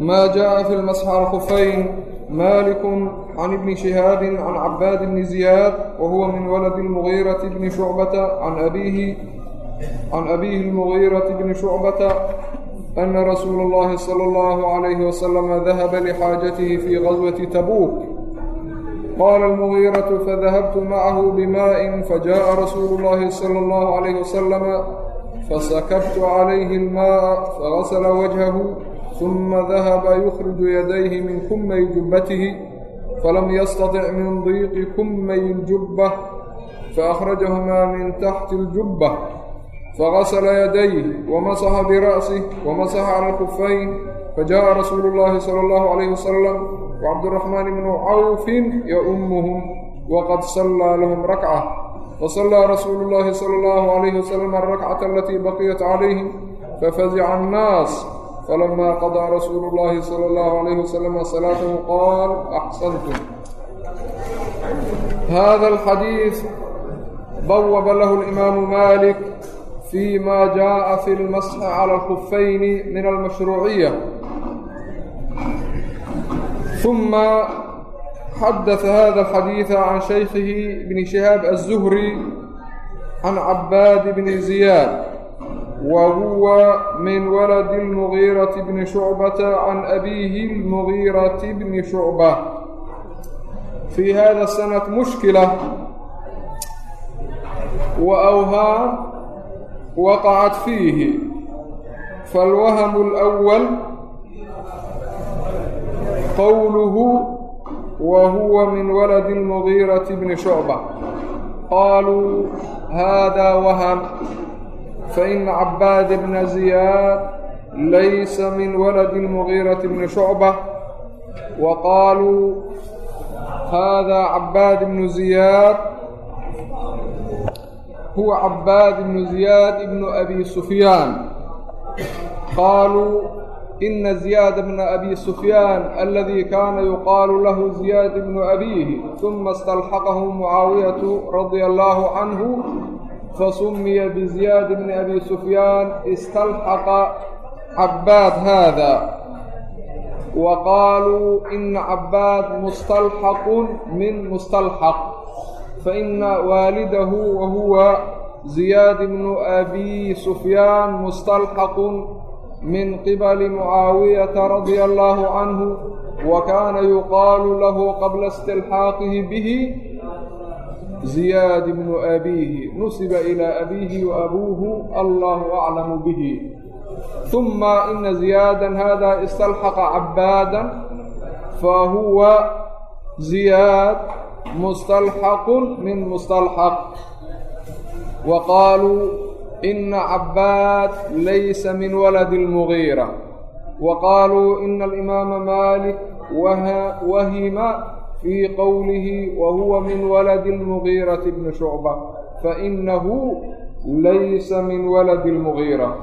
ما جاء في المسحر خفين مالك عن ابن شهاب عن عباد بن زياد وهو من ولد المغيرة بن شعبة عن أبيه عن أبيه المغيرة بن شعبة أن رسول الله صلى الله عليه وسلم ذهب لحاجته في غزوة تبوك قال المغيرة فذهبت معه بماء فجاء رسول الله صلى الله عليه وسلم فسكبت عليه الماء فغسل وجهه ثuma dahaba yukhriju yadayhi min kumay jubbatihi falam yastatic min diiqi kumay ljubba faأkhrajahumaa min taxti اljubba fagasla yadayh wamasaxa bira'sih wamasaxa cala alkufayn fajaءa rasuulu اllahi salى اllahu عalayh wasalam wcabduraxmaan bnu cawfin yaumuhum waqad sallaa lahum rakca fasallaa rasuulu اllahi salى اllahu عalayh wasalam alrakcata alatii baqiyat calayhim fafazica annaas فلما قضى رسول الله صلى الله عليه وسلم صلاته قال أحسنتم هذا الحديث بوب له الإمام مالك فيما جاء في المسح على الخفين من المشروعية ثم حدث هذا الحديث عن شيخه بن شهاب الزهري عن عباد بن زياد وهو من ولد المغيرة بن شعبة عن أبيه المغيرة بن شعبة في هذا السند مشكلة وأوهام وقعت فيه فالوهم الأول قوله وهو من ولد المغيرة بن شعبة قالوا هذا وهم faina cabaad bna ziyaad laysa min waladi اlmugiiraةi bni shucba wa qaaluu hada cabaad ibnu ziyaad huwa cabaad ibnu ziyaad ibnu abi sufyaan qaaluu ina ziyaada bna abi sufyaan aladii kaana yuqaalu lahu ziyaad ibnu abiihi uma اstalxaqahu mucaawiyatu radia allahu canhu fasumiya biziyaad bni abi sufyaan istalxaqa cabbaad haada wa qaaluu ina cabbaad mustalxaqun min mustalxaq faina waalidahu wa huwa ziyaad bnu abi sufyaan mustalxaqun min qibali mucaawiyata radia allahu canhu wa kaana yuqaalu lahu qabla istilxaaqihi bihi استلحاقه به زياد بن أبيه نسب إلى أبيه وأبوه الله أعلم به ثم إن زيادا هذا استلحق عبادا فهو زياد مستلحق من مستلحق وقالوا إن عباد ليس من ولد المغيرة وقالوا إن الإمام مالك وهم في قوله وهو من ولد المغيرة بن شعبة فإنه ليس من ولد المغيرة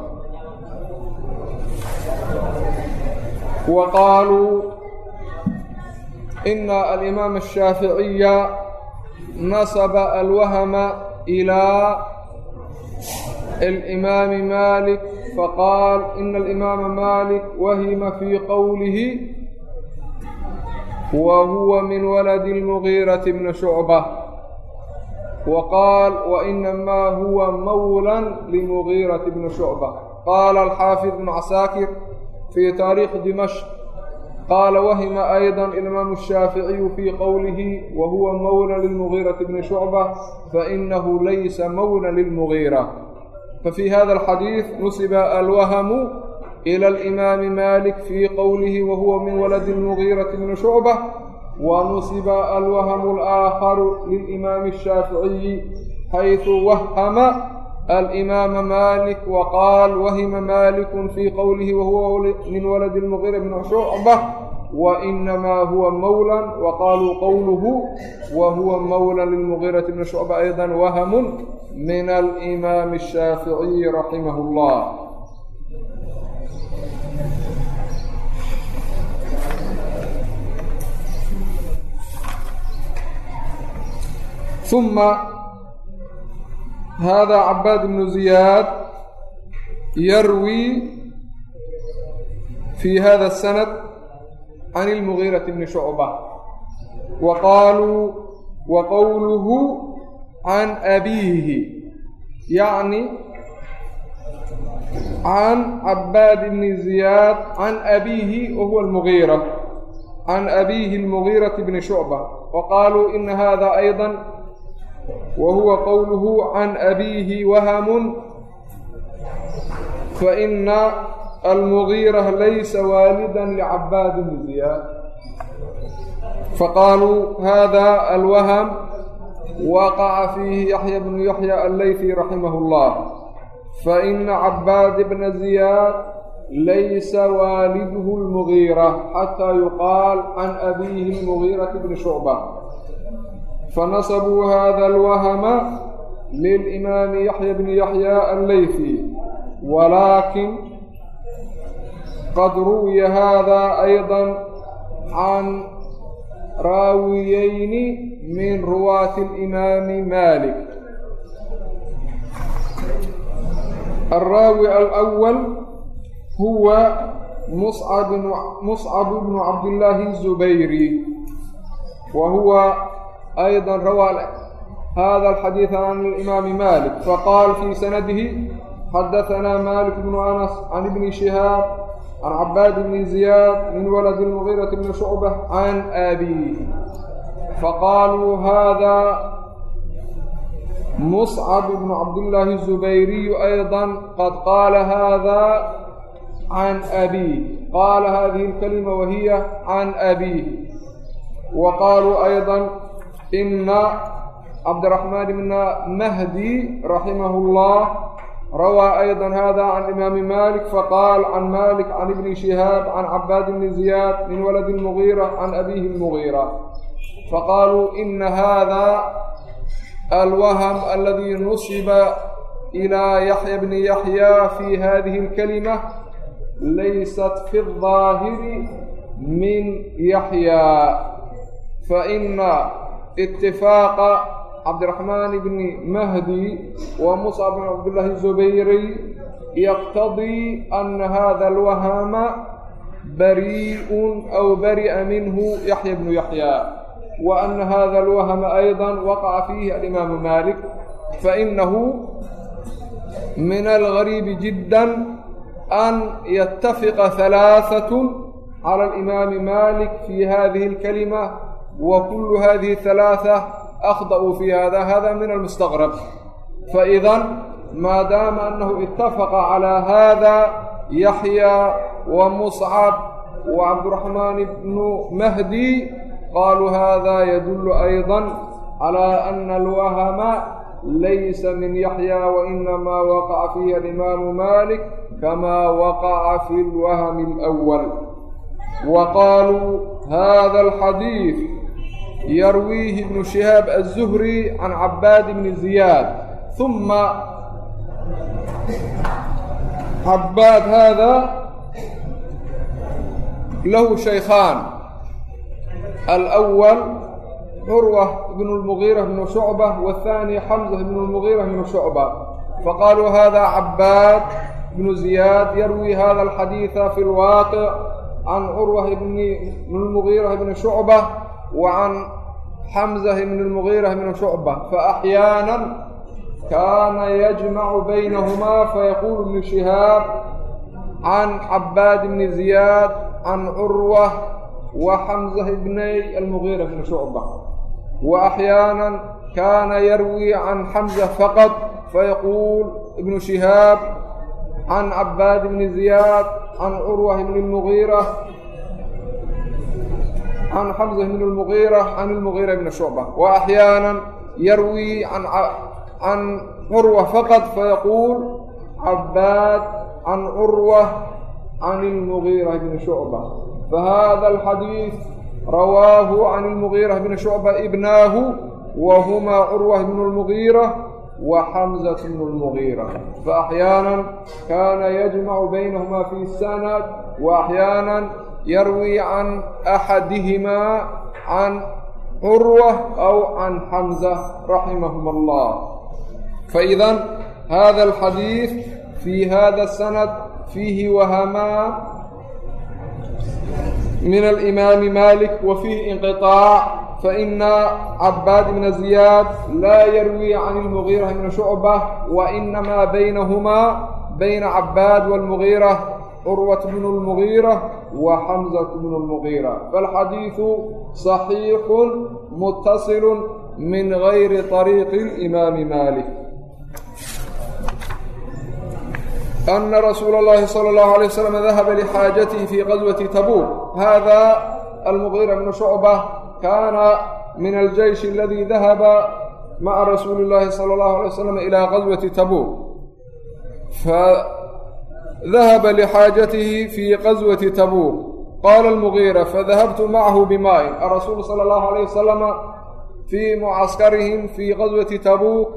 وقالوا إن الإمام الشافعي نسب الوهم إلى الإمام مالك فقال إن الإمام مالك وهم في قوله وهو من ولد المغيرة بن شعبة وقال وإنما هو مولى لمغيرة بن شعبة قال الحافظ بن عساكر في تاريخ دمشق قال وهم أيضا الإمام الشافعي في قوله وهو مولى للمغيرة بن شعبة فإنه ليس مولى للمغيرة ففي هذا الحديث نسب الوهم إلى الإمام مالك في قوله ilى اlimaami malik fii qowlihi wa huwa min waladi اlmugiirati bni shucba wanusiba alwahmu اlaakharu lilimaami الshaaficiyi xayثu wahama alimaama malik waqaal wahima maliku fii qowlihi wahuwa min waladi اlmugiira bni shucba wainamaa huwa mawla waqaaluu qowluhu wahuwa mawla lilmugiirati bni shucba ayda wahamun min alimaami الshaaficiyi raximahu اllah fii hada الsanad can اlmugiiraةi bni shucba wa qaaluu wa qowluhu can abiihi yacni can cabaad bni ziyaad can abiihi wa huwa اlmugiira can abiihi اlmugiiraةi bni shucba wa qaaluu ina hada ayضa wa huwa qowluhu can abiihi wahamun fa ina almugiira laysa waalidan licabaad bni ziyaad faqaaluu hada alwaham waqaca fiihi yaxya bnu yaxya allayfi raximahu اllah faina cabaad bna ziyaad laysa waaliduhu اlmugiira xataa yuqaal can abiihi اlmugiirati bni shucba fanasbuu hada alwahma lilimaami yaxya bni yaxya allayfi walaakin qad ruwiya hada ayضa can raawiyayni min ruwaati اlimaami malik alraawi alأwal huwa muscab bnu cabdillaahi الzubayri wa huwa ayضa rawaa hada alxadiiث can alimaami malik faqaal fii sanadihi xadaثana malik bnu anas can ibni shihaab can cabaad bni ziyaad min waladi اlmugiiraةi bni shucba can abi faqaaluu hada muscab bnu cabdillaahi الzubayriyu ayضa qad qaala hada can abiih qaala hadihi اlkalima wahiya can abiih wa qaaluu ayضa ina cabdiraxmaan bna mahdi raximah اllah rawaa ayضa hada can imaami malik faqaal can malik can ibni shihaab can cabaad bni ziyaad min waladi اlmugiira can abiihi اlmugiira faqaaluu ina hada alwahm aladi nusiba ilaa yaxya bni yaxya fi hadihi اlkalima laysat fi الظaahiri min yaxya faina اtifaaqa cabdiraxmaan bni mahdi wa muscab bn cabdillaahi الzubayri yaqtadii ana hada alwahama bariiءun aw bari'a minhu yaxya bnu yaxya wa ana hada alwahma ayضa waqaca fiihi alimaamu malik fainahu min algariibi jidda an yatafiqa halaaثaة clى alimaami malik fi hadihi اlkalima wa kulu hadihi halaaثة akhda'uu fi hada hada min almustaqrab faإidan maadaama anahu itafaqa calى hada yaxya wa muscab wa cabdiraxmaan bnu mahdi qaaluu hada yadulu ayضa calى ana alwahma laysa min yaxya wainama waqaca fiihi alimaamu malik kama waqaca fi lwahmi اlأwal wa qaaluu hada alxadiid yarwiihi ibnu shihaab aلzuhri can cabaad ibni ziyaad uma cabaad haada lahu shaykhaan alأwl curwa bn اlmugiira bnu shucba wاthaani xamza bn اlmugiira bnu shucba faqaaluu hada cabaad bnu ziyaad yarwi hada alxadiida fi اlwaaqic can curwa bn اlmugiira bni shucba wa can xamza bn اlmugiira bni shucba faaxyaana kaana yajmacu baynahumaa fayaquulu ibnu shihaab can cabaad bni ziyaad can curwa wa xamza bnay almugiira bni shucba wa axyaana kaana yarwi can xamza faqad fayaquul ibnu shihaab can cabaad bni ziyaad can curwa bni lmugiira can xamزة bn اmgiirة can اlmugiira bn shucba وaأxyaanan yarwii can curwa faqad fayaquul cabaad can curwa can اlmugiira bn shucba fahada اlxadiid rawaahu can اlmugiira bn shucba ibnaahu wahmaa curwa bn اlmugiirة وxmزة بن المغيرة. فأحyاaنا kاna yجمع بynهma في السند وأحyاaنا yarwii can axadihimaa can curwa aw can xamsa raximahum allah faidan hada alxadiid fii hada sanad fiihi wahamaa min alimaami malik wa fiihi inqiطaac faina cabaad ibna ziyaad laa yarwii can اlmugiira ibni shucba wa inamaa baynahumaa bayna cabaad wاlmugiira curwat bn اlmugiira wa xamzat bn اlmugiira faاlxadiidu صaxiixu mutasilu min gayri طariiqi اlimaami maalik ana rasuula اllahi salى اllahu alيyه waslm dahaba lxaajatihi fi qaswati tabuuk hada almugiira bnu shucba kaana min aljeysh aladi dahaba maca rasuuli اllahi salى اllahu alيyه waslm ilى qaswati tabuuk فذahب لxاaجaته في غزوة تبوk qال المغيرة فذهبت معه بmاء الرsuuل صلى الله عليه وسلم في معسكرهم في غزوة تبوk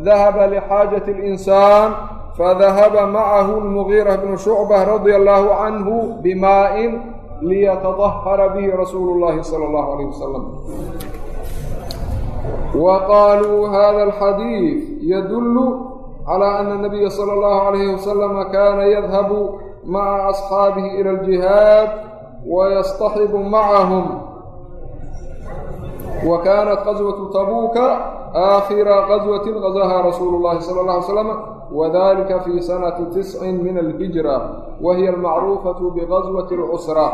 ذahب لxاaجة الإنسان fadahaba macahu lmugiira bnu shucbah radia allahu canhu bimaa'in liyatadahara bihi rasuulu llahi sala allahu alayh wasalam wa qaaluu hada alxadiid yadullu calaa ana nabiya sala allahu alayhi wasalama kaana yadhabu maca asxaabihi ila aljihaad wayastaxibu macahum wa kaanat qaswatu tabuuka aakhira qaswatin qazaha rasuulu llahi sala allah alay slam wdalika fi sanati tiscin min alhijra wa hiya almacruufatu bigazwati اlcusra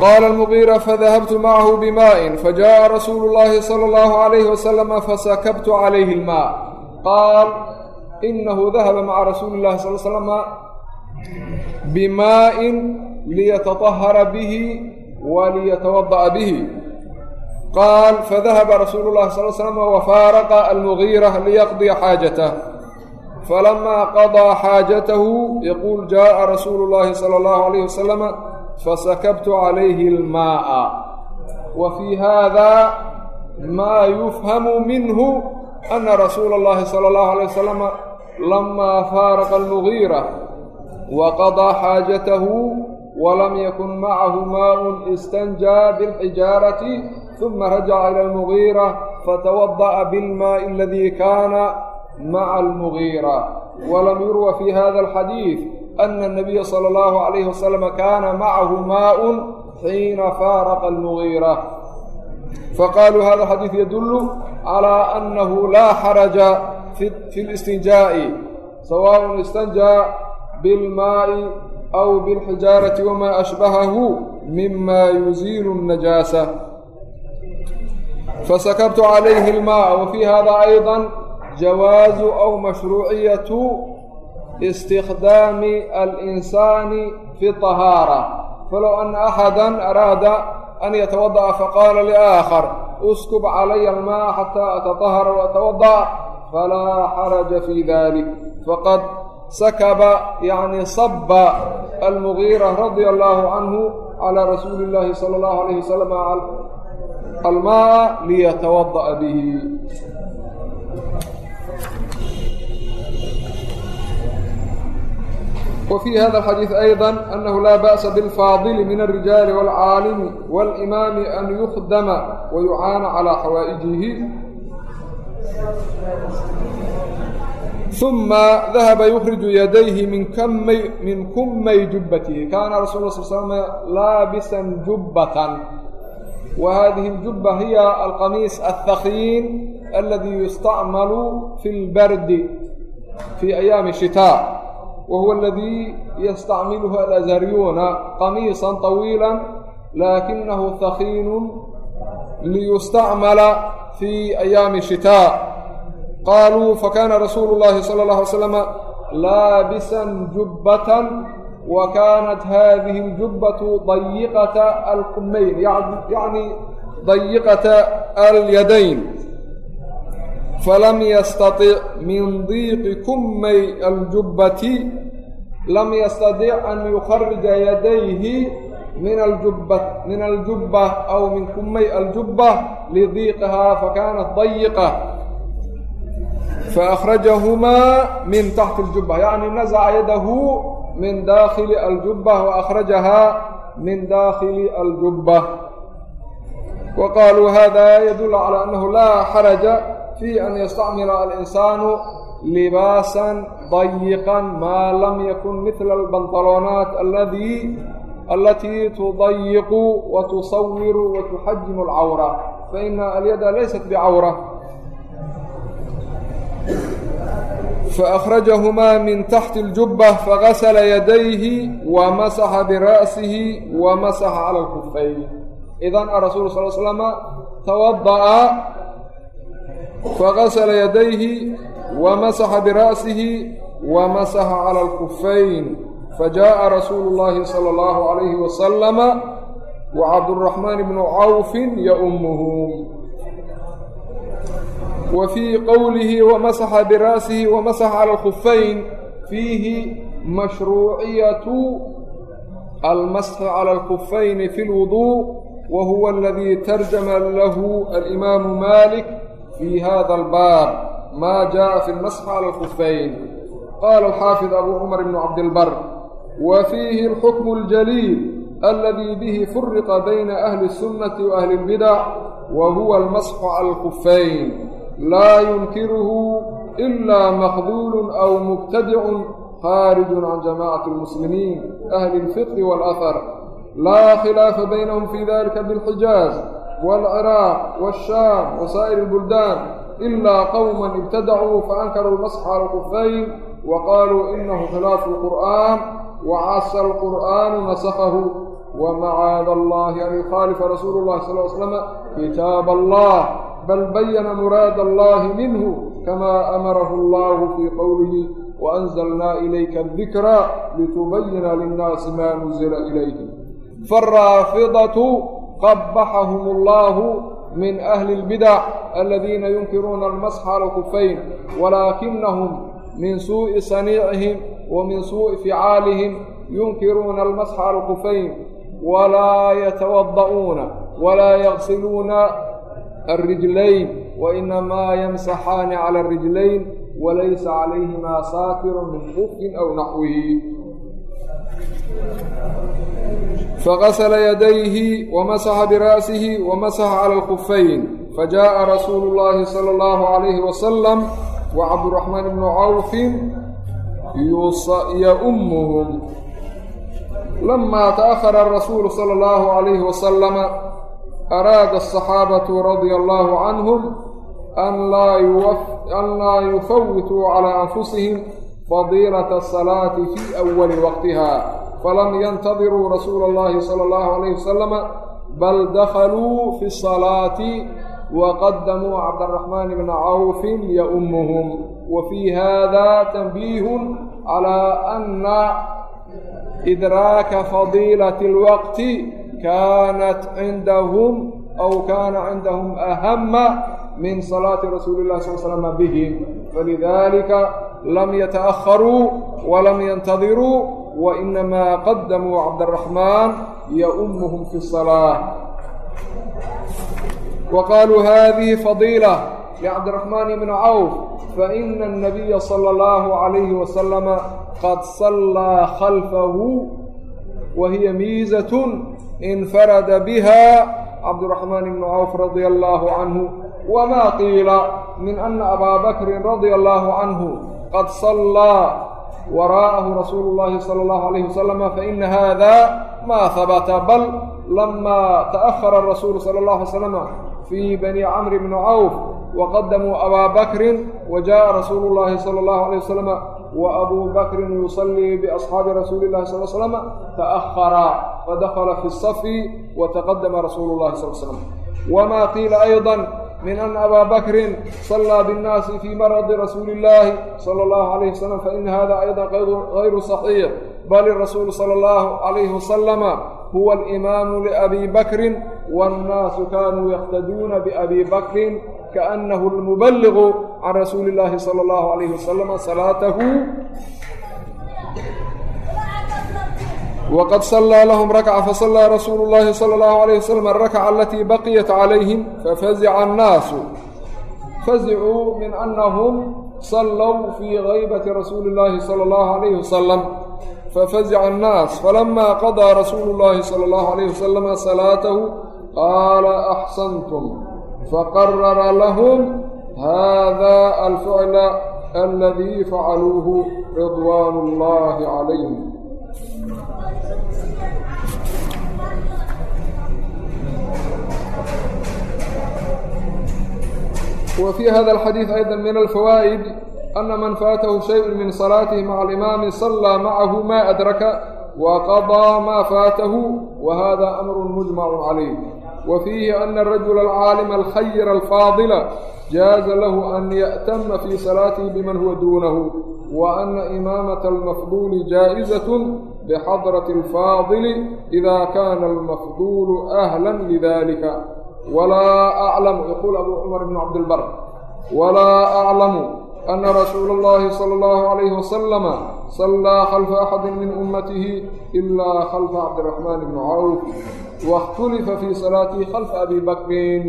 qaala almugiira fadahabtu macahu bimaa'in fajaءa rasuulu اllahi salى اllahu عalayhi wasalama fasakabtu calayhi اlmaa qaal inahu dahaba maca rasuuli اllahi sal slama bimaa'in liyataطahara bihi waliyatawada'a bihi qaal fadahaba rasuulu llahi sal slm wafaaraqa almugiira liyaqdiya xaajatah falamaa qadaa xaajatahu yaquul jaءa rasuulu llahi sala allahu alayh wasalama fasakabtu calayhi almaa'a wa fii hada maa yufhamu minhu ana rasuula اllahi sala allahu alayh wasalama lamaa faaraqa almugiira waqadaa xaajatahu walam yakun macahu maaءun istanjaa biاlxijaarati ثuma rajaca ilى اlmugiira fatawadaأa biاlmaaءi aladii kaana maca اlmugiira walam yurwa fi hada اlxadiiث ana nabiya sala allahu calayhi wasalama kaana macahu maaun xiina faaraqa almugiira faqaaluu hada xadiid yadullu calaa annahu laa xaraja fi listinjaa'i sawaaءun istanjaa bilmaa'i aw bilxijaarati wamaa ashbahahu mima yuziilu الnajaasa fasakabtu calayhi اlmaaa wa fii hada ayضa jawaazu aw mashruuciyatu istikdaami alinsaani fi طahaara falow ana axada araada an yatawada'a faqaala liaakhar uskub calaya almaa xataa ataطahara waatawada'a falaa xaraja fii dalik faqad sakaba yacni saba almugiira radia allaahu canhu calaa rasuuli illaahi sala allahu alayh wasalam almaa liyatawada'a bihi وفي hda الxadيiث أيضا أنه lا بأس بالفاaضل من الرiجاaل والcاalم والإmام أn يkdم ويucاana عlى xawائiجihi ثuma dahaba يkرiج yadayhi min kumay jubbatihi kaana rasul صل sلم laabisa jubbaة وhadihi الjubbة hiy alqamiis الثakيin اladي يstacmal في اlbardi fي أyaami الشhitاء wahuwa aladii yastacmiluhu alazhariyuuna qamiisan طawiila laakinahu hakiinun liyustacmala fi ayaami shitaa qaaluu fakaana rasuulu llahi sala اllah alay slama laabisan jubbatan wa kaanat hadihi اljubbatu dayiqata alkumayn yacni dayiqata alyadayn falam yastaطic min diiqi kumay aljubbati lam yastadic an yukharija yadayhi min aljuba min aljubba aw min kumay aljubba lidiiqihaa fakanat dayiqa faأkhrajahumaa min taxti اljubba yacni nazaca yadahu min dakhili aljubba waأkhrajahaa min dakhili aljubba wa qaluu hada yadul calى anahu laa xaraja fi an yastacmila alinsaanu libaasan dayiqan maa lam yakun midla albantaloonaat aladii alatii tudayiqu wa tusawiru wa tuxajimu alcawra faina alyada laysat bicawra فأخرجهما من تحت الجبة فغسل يديه ومسح برأسه ومسح على الكفين إذن الرسول صلى الله faqasala yadayhi wamasaxa bira'sihi wamasaxa cala alkufayn fajaءa rasuulu llaahi sala allahu calayhi wasalama wacabduraxmaan bnu cawfin yaumuhum wa fii qowlihi wamasaxa bira'sihi wamasaxa cala alkufayn fiihi mashruuciyatu almasxi cala alkufayni fi اlwudu wa huwa aladii tarjama lahu alimaamu maalik fii hada albaab maa jaءa fi اlmasx cala اlkufayn qaala alxaafid abu cumar ibn cabdilbar wa fiihi alxukmu اljaliil aladii bihi furiqa bayna ahli الsunnati wa ahli اlbidac wa huwa almasxu cala اlkufayn laa yunkiruhu ilaa maqduulun aw mubtadicun khaarijun can jamaacati اlmuslimiin ahli اlfiqhi wاlahar laa khilaafa baynahum fii dalika biاlxijaaz والcراaq والsham وsaئر البلدان إlا qوما اbtadcوu faأnkaruu الmasx عalى الkfayn وqaluu إnahu khilaaف الqرآan وcasa الqرآan نskh وmacاad الlh an يkhاalfa rasuul الlh صلى اه sلم kitاab الlh bl bayna muraad الlh minh kma amarah الlh fي qwlه وأnزlna إlayka الذikra lتbayna lلnaasi ma nزla إlayهm qabaxahum اllaahu min ahli اlbidac aladiina yunkiruuna almasxa ala kufayn walaakinahum min suuءi saniicihim wa min suuءi ficaalihim yunkiruuna almasxa ala kufayn walaa yatawada'uuna walaa yaqsiluuna alrijlayn wainamaa yamsaxaani cala اrijlayn walaysa calayhimaa saakirun min xufin aw naxwihi faqasla yadayhi wamasaxa bira'sihi wamasaxa cala alkufayn fajaءa rasuulu اllahi salى اllahu عalayhi wasalam wacabduraxmaan ibnu cawfin yaumuhum lama taأhara rasuulu salى اllahu عalayhi wasalama araada aلصaxaabatu radia allahu canhum an laa yufawituu calى anfusihim fadiilata asalaati fii awali waqtiha falam yantadiruu rasuula allahi sala allahu alayhi wasalama bal dakhaluu fi salaati waqadamuu cabdaraxmaan bna cawfin yaumuhum wa fii hada tanbiihun calaa ana idraaka fadiilati alwaqti kaanat cindahum aw kaana cindahum ahama min salaati rasuuli illahi sal slama bihim falidalika lam yataأharuu walam yantadiruu wainamaa qadamuu cabdaraxmaan yaumuhum fi الsalaaة wa qaluu hadihi fadiila licabdiraxmaan bni cawf faina الnabiya salى اllahu عalayhi wasalama qad sallaa khalfahu wa hiya miizat infarada biha cabduraxmaan ibnu cawf radia allaahu canhu wma qiila min ana abaa bakrin radia allaahu canhu qad sallaa waraa'ahu rasuulu llahi sala allahu alayhi wasalama faina hada ma habata bal lama ta'ahara rasuulu sala allah alay slama fii bani camri bni cawf waqadamuu abaa bakrin wa jaءa rasuulu llahi sala allahu alayh wasalama وأbو bkr يصلي بأصحاabi رasuuل الlahi صلى ل سلم تأخرa fadkla في الصف وتqدma رasuul الlahi صل سلم وma qiila أيضا min أن أbا bkri صلىa bالناasi fي mرض رasuuل الlahi صلى الlaه عليه وسلم faإن hada أيضا غayr صحيح bl الرasuul صلى الlaه عليه وسلم huwa الإmاam لأbي bkri والناasu kanuu yqتduuna بأbي bkri kaأnahu اlmubaligu can rasuuli اllaahi salى اllahu عalayh wasalam salaatahu wqad صlىa lahm rakca faصlىa rasuulu اllahi salى اllahu عalayh wasalam arakca alatii baqiyat calayhim fafazica الnaasu fazicuu min anahum sallow fii gaybati rasuuli اllahi salى اllahu عalayh wasalam fafazica الnaas falama qaضىa rasuulu اllahi salى اllahu عalayh wasalam salaatahu qaala axsantum faqarara lahum hada alficla aladii facaluuhu ridwaan اllahi calayhim w fii hada alxadiid ayda min alfawaa'id ana man faatahu shayء min salaatih maca alimaami sallaa macahu ma adraka waqadaa maa faatahu wa hada amru mujmacu calayh wa fiihi ana arajula alcaalima alkhayra alfaadila jaaza lahu an yaأtama fii salaatihi biman huwa duunahu wa ana imaamata almafduuli jaa'izaة bixadrati alfaadili idaa kaana almafduulu ahlan lidalika walaa aclamu yaquul abu cumar ibnu cabdilbar walaa aclamu ana rasuula اllahi salى اllahu عalayhi wasalama sallaa khalfa axadi min ummatihi ilaa khalfa cabdiraxmaan ibni cawf waاkhtulifa fii salaatihi khalfa abi bakrin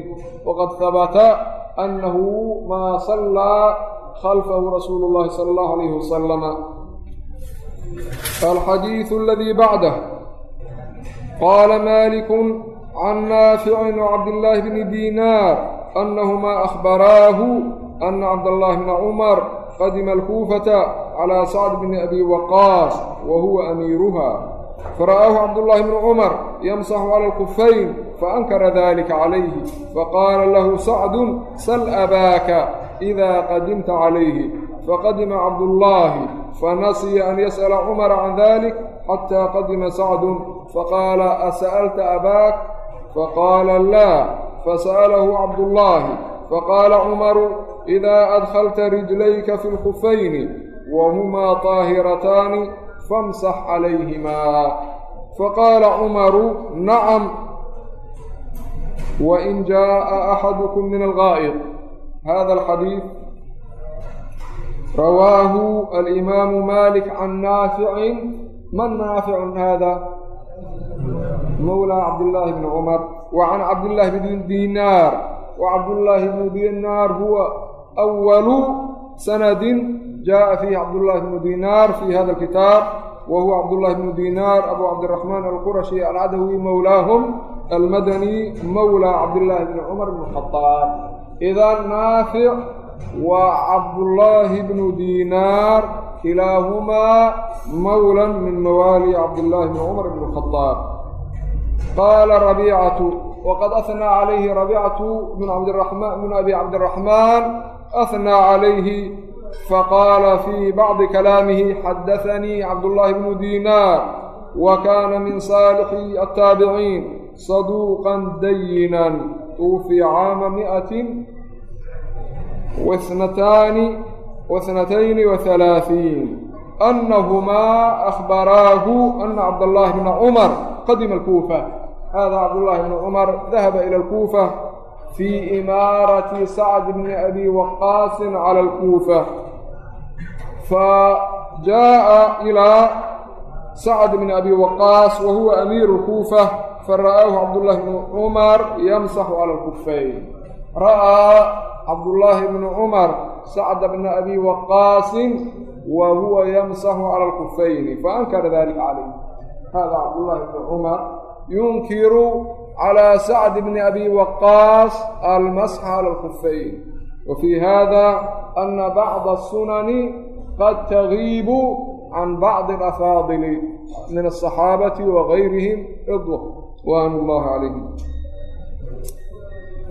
waqad habata annahu maa sallaa khalfahu rasuulu اllahi salى اllahu عalayhi wasalama alxadiiث اladii bacdah qaala malik can naafici وcabdالlahi bni dinar anahmaa ahbaraahu ana cabdالlahi bna cumar qadima alkuufata calى sacd bni abi waqaas wa huwa amiiruha fara'aahu cabdullaahi bnu cumar yamsaxu cala alkufayn faankara dalika calayhi faqaala lahu sacdun sal abaaka iida qadimta calayhi faqadima cabdullaahi الله فنسي أن يسأل عمر عن ذلك حتى قدم سعد فقال أسألت أباك فقال لا فسأله عبد الله فقال عمر إذا أدخلت رجليك في الخفين وهما طاهرتان فامسح عليهما فقال عمر نعم وإن جاء أحدكم من الغائط rawaahu alimaamu malik can naaficin man naaficun haada mawlaa cabdillaahi bni cumar wa can cabdillaahi bni dinaar wacabdullaahi bnu dinaar huwa awalu sanadin jaءa fiihi cabdullaahi bnu dinaar fii hada alkitaab wa huwa cabdullaahi bnu dinaar abu cabdiraxmaan alqurashi alcadawi mawlaahum almadani mawlaa cabdillaahi bni cumar bni khadaab idan naafic الله بن عمر بن الخطاب إذا نافع وعبد الله بن دينار كلاهما مولى من موالي عبد الله بن عمر بن الخطاب قال ربيعة وقد أثنى عليه ربيعة بن عبد الرحمن بن أبي عبد الرحمن أثنى عليه فقال في بعض كلامه حدثني عبد الله بن waithnataani waithnatayni wahalaaثiin anahumaa ahbaraahu ana cabdاllahi bna cumar qadima alkuufa hada cabdullahi bna cumar dahaba ila alkuufa fii imaarati sacd bni abi waqaasin cala alkuufa fajaءa ilaa sacd bni abi waqaas wa huwa amiiru اlkuufa fara'aahu cabdullahi bnu cumar yamsaxu cala اlkufayn ra'aa cabdullaahi bnu cumar sacda bna abi waqaasin wa huwa yamsaxu cala alkufayni faankara dalika calayh hada cabdullaahi bnu cumar yunkiru calى sacd bni abi waqaas almasxa cala alkufayn wa fii hada ana bacda asunani qad tagiibu can bacdi alafaadili min asaxaabati wa gayrihim cidwa waan allaha calayhim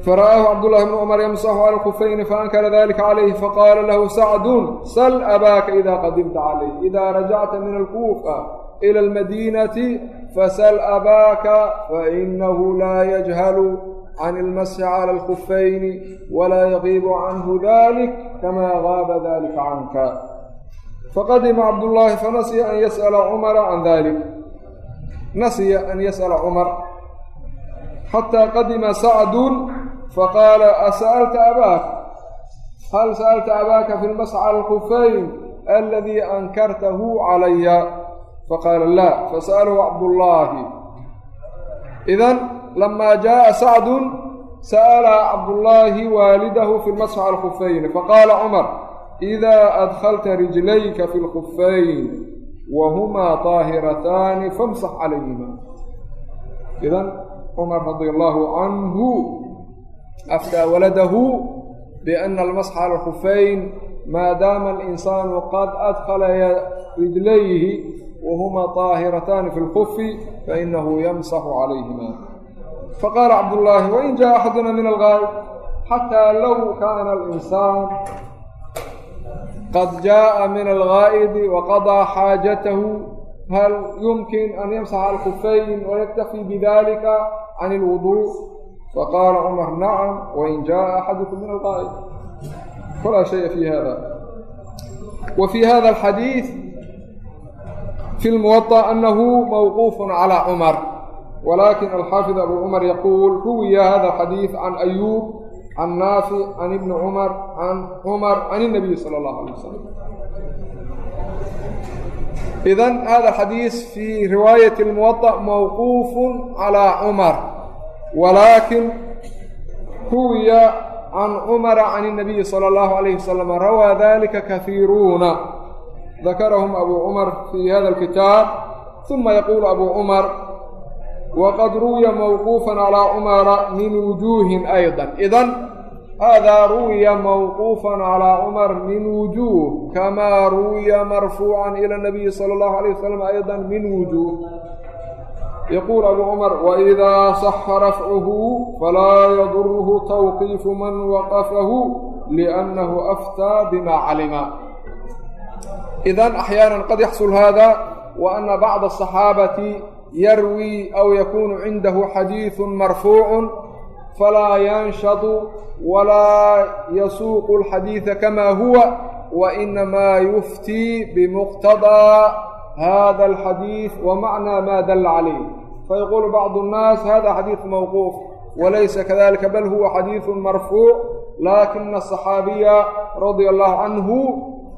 fara'aahu cabdullahi bnu cumar yamsaxu cala alkhufayni faankara dalika calayhi faqaala lahu sacdun sal abaaka ida qadimta calayh ida rajacta min alkuufa ila almadiinati fasal abaaka fainahu laa yajhalu can ilmasxi cala alkhufayni walaa yaqiibu canhu dalik kama gaaba dalika canka faqadima cabdullaahi fanasiya an yas'ala cumara can dalik nasiya an yas'ala cumar xataa qadima sacdun faqaala asa'alta abaak hal sa'alta abaaka fi lmasx cala alkufayn aladii ankartahu calaya faqaala laa fasa'alahu cabdullaahi idan lamaa jaaa sacdun sa'ala cabdullaahi waalidahu fi lmasx cala alkufayni faqaala cumar iidaa adkhalta rijlayka fi lkufayn wahumaa daahirataani famsax calayhima idan cumar radia allaahu canhu afdaa waladahu biana almasxa cala alkhufayn maadaama alinsaanu qad adkhala rijlayhi wahuma طaahirataani fi اlkufi fainahu yamsaxu calayhima faqaala cabdullaahi wain jaءa axaduna min algaa'ib xataa low kaana alinsaan qad jaءa min algaa'idi waqadaa xaajatahu hal yumkin an yamsaxa alkufayn wayaktafi bidalika can اlwudu faqaala cumar nacam wain jaءa axadukum min alqaa'id falaa shaya fi hada wa fii hada alxadiid fi lmuwaطa anahu mawquuf calى cumar walakin alxaafid abu cumar yaquul ruwiya hada alxadiid can ayuub can naafic can ibni cumar can cumar can اnabiy salى اllahu alay wasalam idan hada alxadiis fii riwaayati اlmuwaطa mawquuf calى cumar walaakin huwiya can cumara can inabiyi sala allahu calayhi wasalam rawaa dalika kahiiruuna dakarahum abu cumar fii hada alkitaab huma yaquulu abu cumar waqad ruwiya mawquufan calaa cumara min wujuuhin ayda idan hada ruwiya mawquufan calaa cumar min wujuuh kamaa ruwiya marfuucan ila nabiyi sala allahu alayh wasalam ayda min wujuuh الله عليه وسلم أيضا من وجوه يقول أبو عمر وإذا صح رفعه فلا يضره توقيف من وقفه لأنه أفتى بما علم إذا أحيانا قد يحصل هذا وأن بعض الصحابة يروي أو يكون عنده حديث مرفوع فلا ينشط ولا يسوق الحديث hada alxadiid wa macnaa maa dalla calayh fayaquulu bacdu annaas hada xadiidu mawquuf walaysa kadalika bal huwa xadiidun marfuuc laakina asaxaabiya radia allahu canhu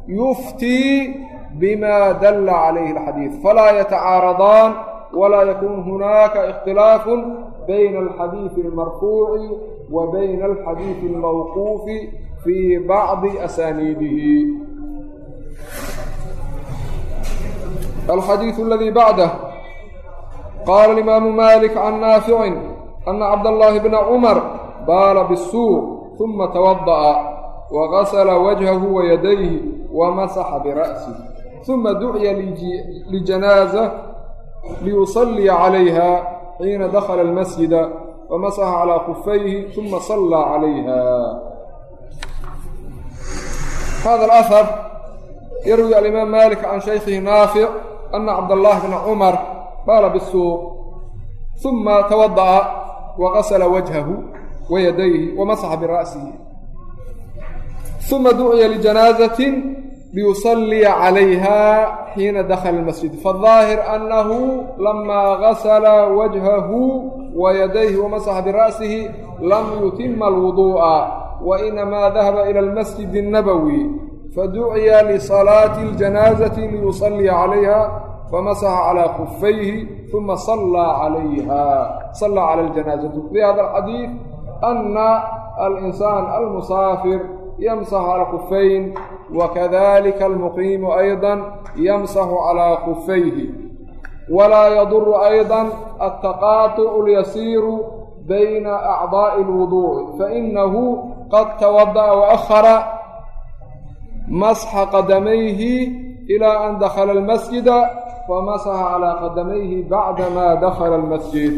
yuftii bima dalla calayhi alxadiid falaa yatacaaradaan walaa yakun hunaaka ikhtilaafun bayna alxadiidi almarfuuci wa bayna alxadiidi almawquufi fii bacdi asaaniidihi alxadiiثu aladii bacdah qaala alimaamu malik can naaficin ana cabdallaahi bna cumar baala bisuuq uma tawada'a wagasla wajhahu wayadayhi wamasaxa bira'sih uma duciya lijanaaza liyusalliya calayha xiina dakhala almasjida famasaxa calaa kufayhi uma sallaa calayha hada alahar yarwi alimaam malik can shaykhihi naafic ana cabdallaahi bna cumar baala bisuuq uma tawada'a wa qasala wajhahu wa yadayhi wa masaxa bira'sihi uma du'iya lijanaazatin liyusaliya calayha xiina dakhala almasjid fadaahir annahu lamaa gasala wajhahu wa yadayhi wa masaxa bira'sihi lam yutima alwuduu'a wa inamaa dahaba ila almasjidi annabowi faduciya lisalaati اljanaazati liyusallia calayha famasaxa calaa kufayhi uma sallaa calayha sallaa cala ljanaazati fi hada alxadiid ana alinsaan almusaafir yamsaxu calaa kufayn wakadalika almuqiimu ayda yamsaxu calaa kufayhi walaa yaduru ayda altaqaطucu اlyasiiru bayna acdaaءi اlwuduuci fainahu qad tawadaأa waahara masxa qadamayhi ilaa an dakhala almasjida famasaxa calaa qadamayhi bacdamaa dakhala almasjid.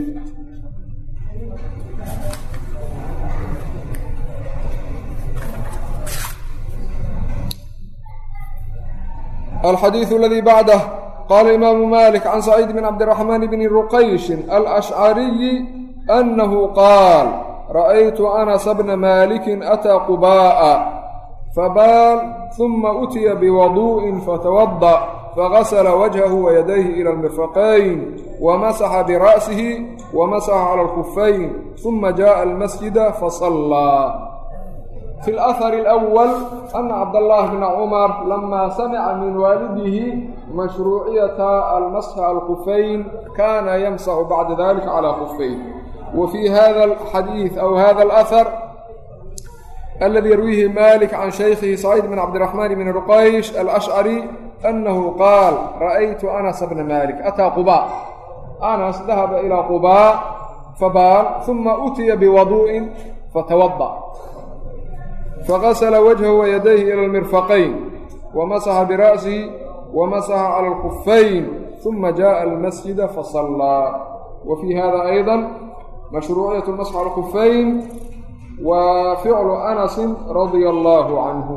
Alxadiiثu aladii bacdah qaala imaamu malik can saciid bin cabdiraxmaan bni ruqayshin alashcariyi annahu qaal ra'aytu anasa bna malikin ataa quba'a fabaal huma utiya biwaduu'in fatawada fagasla wajhahu wayadayhi ila almirfaqayn wamasaxa bira'sihi wamasaxa cala alkufayn huma jaءa almasjida fasallaa في الأثر الأول أن عبد الله بن عمر لما سمع من والده مشروعية المسح الخفين كان يمسح بعد ذلك على خفيه وفي هذا الحديث أو هذا الأثر الذي يرويه مالك عن شيخه سعيد بن عبد الرحمن بن رقيش الأشعري أنه قال رأيت أنس بن مالك أتى قباء أنس ذهب إلى قباء فبال ثم أتي بوضوء فتوضأ faqasla wajhahu wayadayhi ila almirfaqayn wamasaxa bira'sihi wamasaxa cala alkufayn uma jaءa almasjida fasallaa wa fii hada ayضa mashruuciyaة masx cala alkufayn wa ficlu anasi radia allahu canhu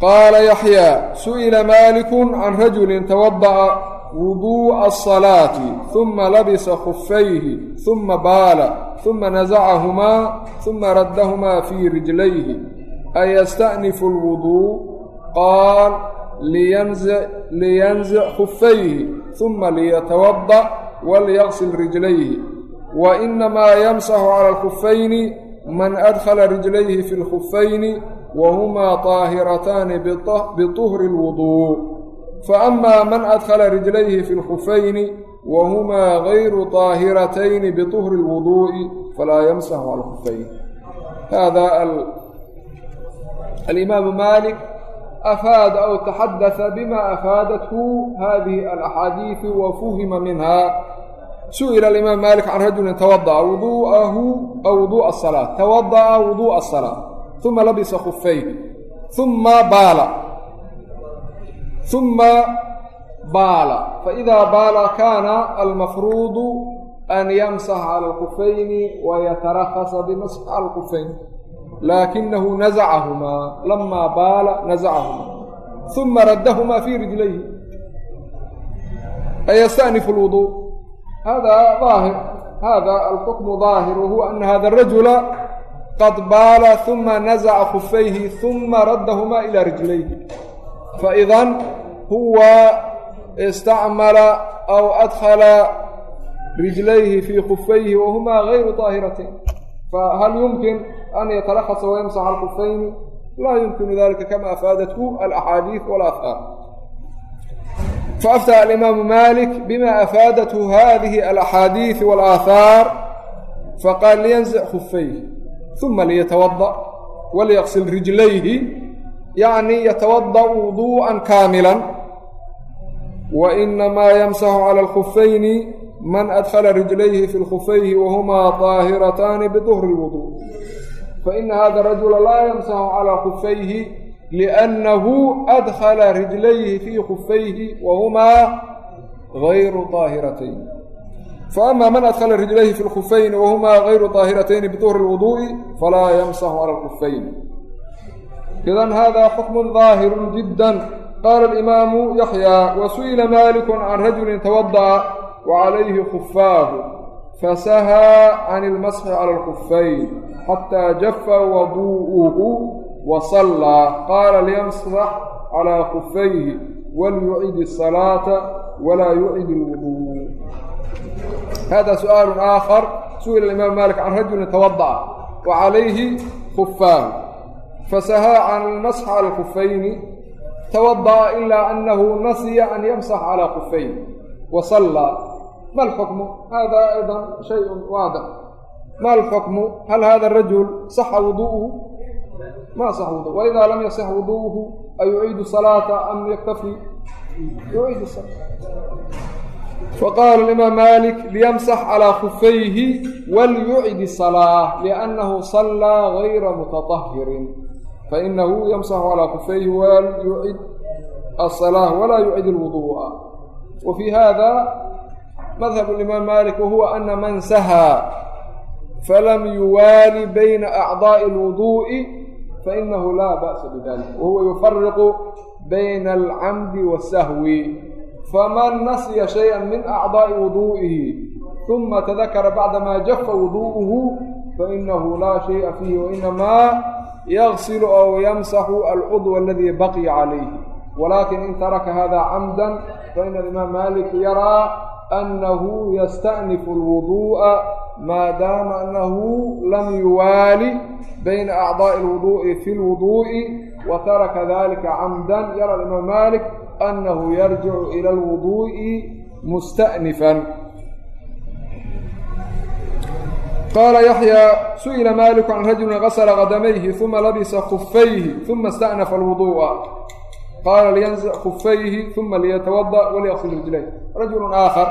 qaala yaxyaa su'ila maaliku can rajuli tawada'a wuduu'a asalaati huma labisa khufayhi huma baala huma nasacahumaa huma raddahumaa fii rijlayhi. Ayasta'nifu alwuduu qaal liyanzic khufayhi huma liyatawada walyaqsil rijlayhi wa inamaa yamsaxu cala alkhufayni man adkhala rijlayhi fi lkhufayni wahmaa طaahirataani bطuhri اlwuduu faama man adkhala rijlayhi fi اlkhufayni wahumaa gayru طaahiratayni bطuhri اlwuduuءi falaa yamsaxu cala اlkhufayn hada alimaamu malik afaada aw taxadaثa bima afaadathu hadihi alaxaadiiثu wa fuhima minha su'ila alimaam maalik can rajulin tawada'a wuduu'ahu aw wuduu'a asalaa tawada'a wuduu'a asalaa uma labisa khuffayn uma baala uma baala faidaa baala kaana almafruudu an yamsaxa cala alkufayni wayatarakasa bimasx cala alkufayn laakinahu nazacahumaa lamaa baala nazacahumaa uma raddahumaa fii rijlayhi ayastanifu lwuduu hada daahir hada alxukmu daahir wahuwa ana hada arajula qad baala huma nazaca khufayhi huma raddahumaa ilaa rijlayhi faidan huwa istacmala aw adkhala rijlayhi fii khufayhi wahumaa gayru طaahiratain fahal yumkin an yatalakasa wayamsax alkhufayni laa yumkinu dalika kama afaadathu alaxaadiid walaahaar faaftaha alimaamu malik bima afaadathu hadihi alaxaadiid walaahaar faqaal liyanzic khufayhi uma liyatawada waliyaqsil rijlayhi yacni yatawada'u wuduu'an kaamilan wa inamaa yamsaxu cala alkhufayni man adkhala rijlayhi fi lkhufayhi wahumaa طaahirataani biduhri اlwuduu faina hada rajula laa yamsaxu calaa khufayhi liannahu adkhala rijlayhi fii khufayhi wahumaa gayru aahiratayn faama man adkhala rijlayhi fi lkufayni wahumaa gayru طaahiratayni biduhri lwuduu'i falaa yamsahu cala lkufayn idan hada xukmu ظaahiru jidda qaala alimaamu yaxyaa wasu'ila maaliku can rajulin tawada'a wacalayhi khufaahu fasahaa can ilmasxi cala lkufayn xataa jafa waduu'uhu wasallaa qaala liyamsax calaa khufayhi walyucid الsalaata walaa yucid اlwuduu hada su'aalu aakhar su'ila alimaam malik can rajulin tawada'a wacalayhi khufaahu fasahaa can ilmasx cala alkhufayni tawada'a ilaa annahu nasiya an yamsax calaa khufayn wasallaa ma alxukmu hada ayضa shayء waadix ma alxukmu hal hada arajul saxa wuduu'uhu ma asax wudu waidaa lam yasex wuduuhu ayuciidu salaata am yaktafi yuciidu faqaala limaam malik liyamsax calaa kufayhi walyucid salaa liannahu sallaa gayra mutaahirin fainahu yamsaxu calaa kufayhi walyucid asalaa walaa yucid lwuduu'a wa fii hada madhab limaam malik wahuwa ana man sahaa falam yuwaali bayna acdaa'i lwuduu'i fainahu laa ba'sa bidalik wahuwa yufariqu bayna alcamdi waالsahwi faman nasya shayئa min acdaaءi wuduu'ihi ثuma tadakara bacdamaa jafa wuduu'uhu fainahu laa shayءa fiihi wainamaa yagsilu aw yamsaxu alcudw aladii baqiya calayh walakin in taraka hada camda faina alimaam malik yaraa annahu yasta'nifu alwuduu'a maadaama annahu lam yuwaali bayna acdaa'i lwuduu'i fi lwuduu'i wa taraka dalika camdan yara alimaam malik annahu yarjicu ila alwuduu'i mustanifan. Qaala yaxyaa su'ila maaliku can rajulin gasla qadamayhi uma labisa kufayhi uma ista'nafa alwuduu'a qaala liyanzic kufayhi uma liyatawada waliyaqsil rijlayh rajulu aakhar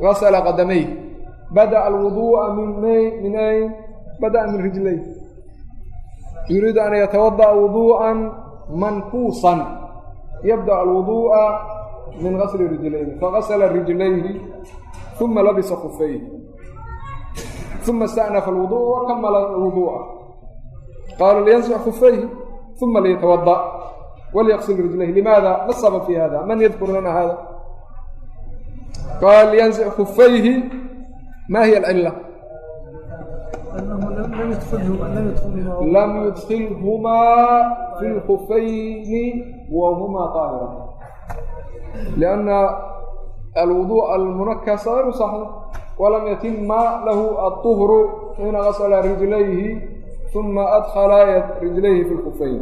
gasla qadamayhi bada'a alwuduu'a min min ayn? Bada'a min rijlay. Yuriidu an yatawada'a wuduu'an mankuusan yabda alwuduu'a min gasli rijlayni. Fagasla rijlayhi uma labisa kufayhi uma ista'nafa alwuduء wakamala alwuduu'a qaala liyansix kufayhi uma liyatawada walyaqsil rijlayhi. Limaada ma sabab fi hada man yadkur lana hada qaal liyansix kufayhi ma hiya alcila lam yudkilhumaa fi lkufayni wahuma طaahira lianna alwuduء almunakasa غayru saxix walam yatima lahu aلطhru xiina gasla rijlayhi uma adkla rijlayhi fi lkufayn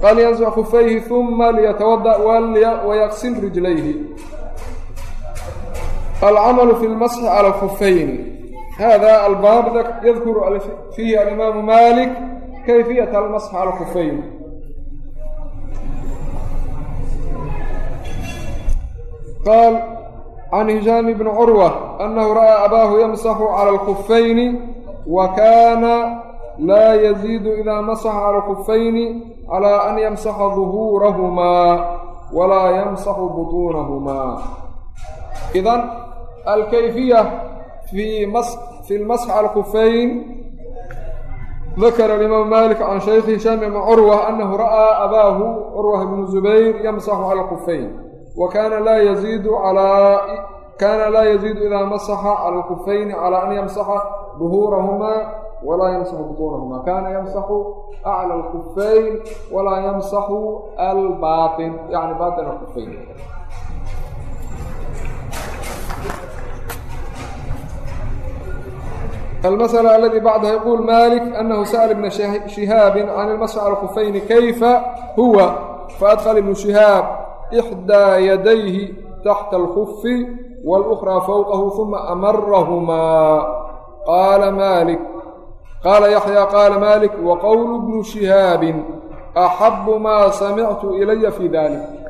qaal yansix kufayhi uma liyatawadaأ wayaqsil rijlayhi alcamalu fi lmasxi cala alkufayni hada albaab yadkuru fiihi alimaamu malik kayfiyat almasxi cala alkufayn qaal can hishaam bni curwa anahu ra'aa abaahu yamsaxu cala alkufayni wa kaana laa yaziidu idaa masaxa cala alkufayni calaa an yamsaxa duhuurahumaa walaa yamsaxu butuunahumaa idan alkayfiya fi lmasx alkufayn dakara alimaam malik can shaykhi hishaam bni curwa anahu ra'aa abaahu curwa bnu zubayr yamsaxu cala alkufayn wa kaana laa yaziidu calaa kaana laa yaziidu idaa masaxa cala alkufayni calaa an yamsaxa duhuurahumaa walaa yamsaxu butuunahumaa kaana yamsaxu acla alkufayn walaa yamsaxu albaain yani baatin alkufayn المسألة الذي بعدها يقول مالك أنه سأل ابن شهاب عن المسح على الخفين كيف هو فأدخل ابن شهاب إحدى يديه تحت الخف والأخرى فوقه ثم أمرهما قال مالك قال يحيى قال مالك وقول ابن شهاب أحب ما سمعت إلي في ذلك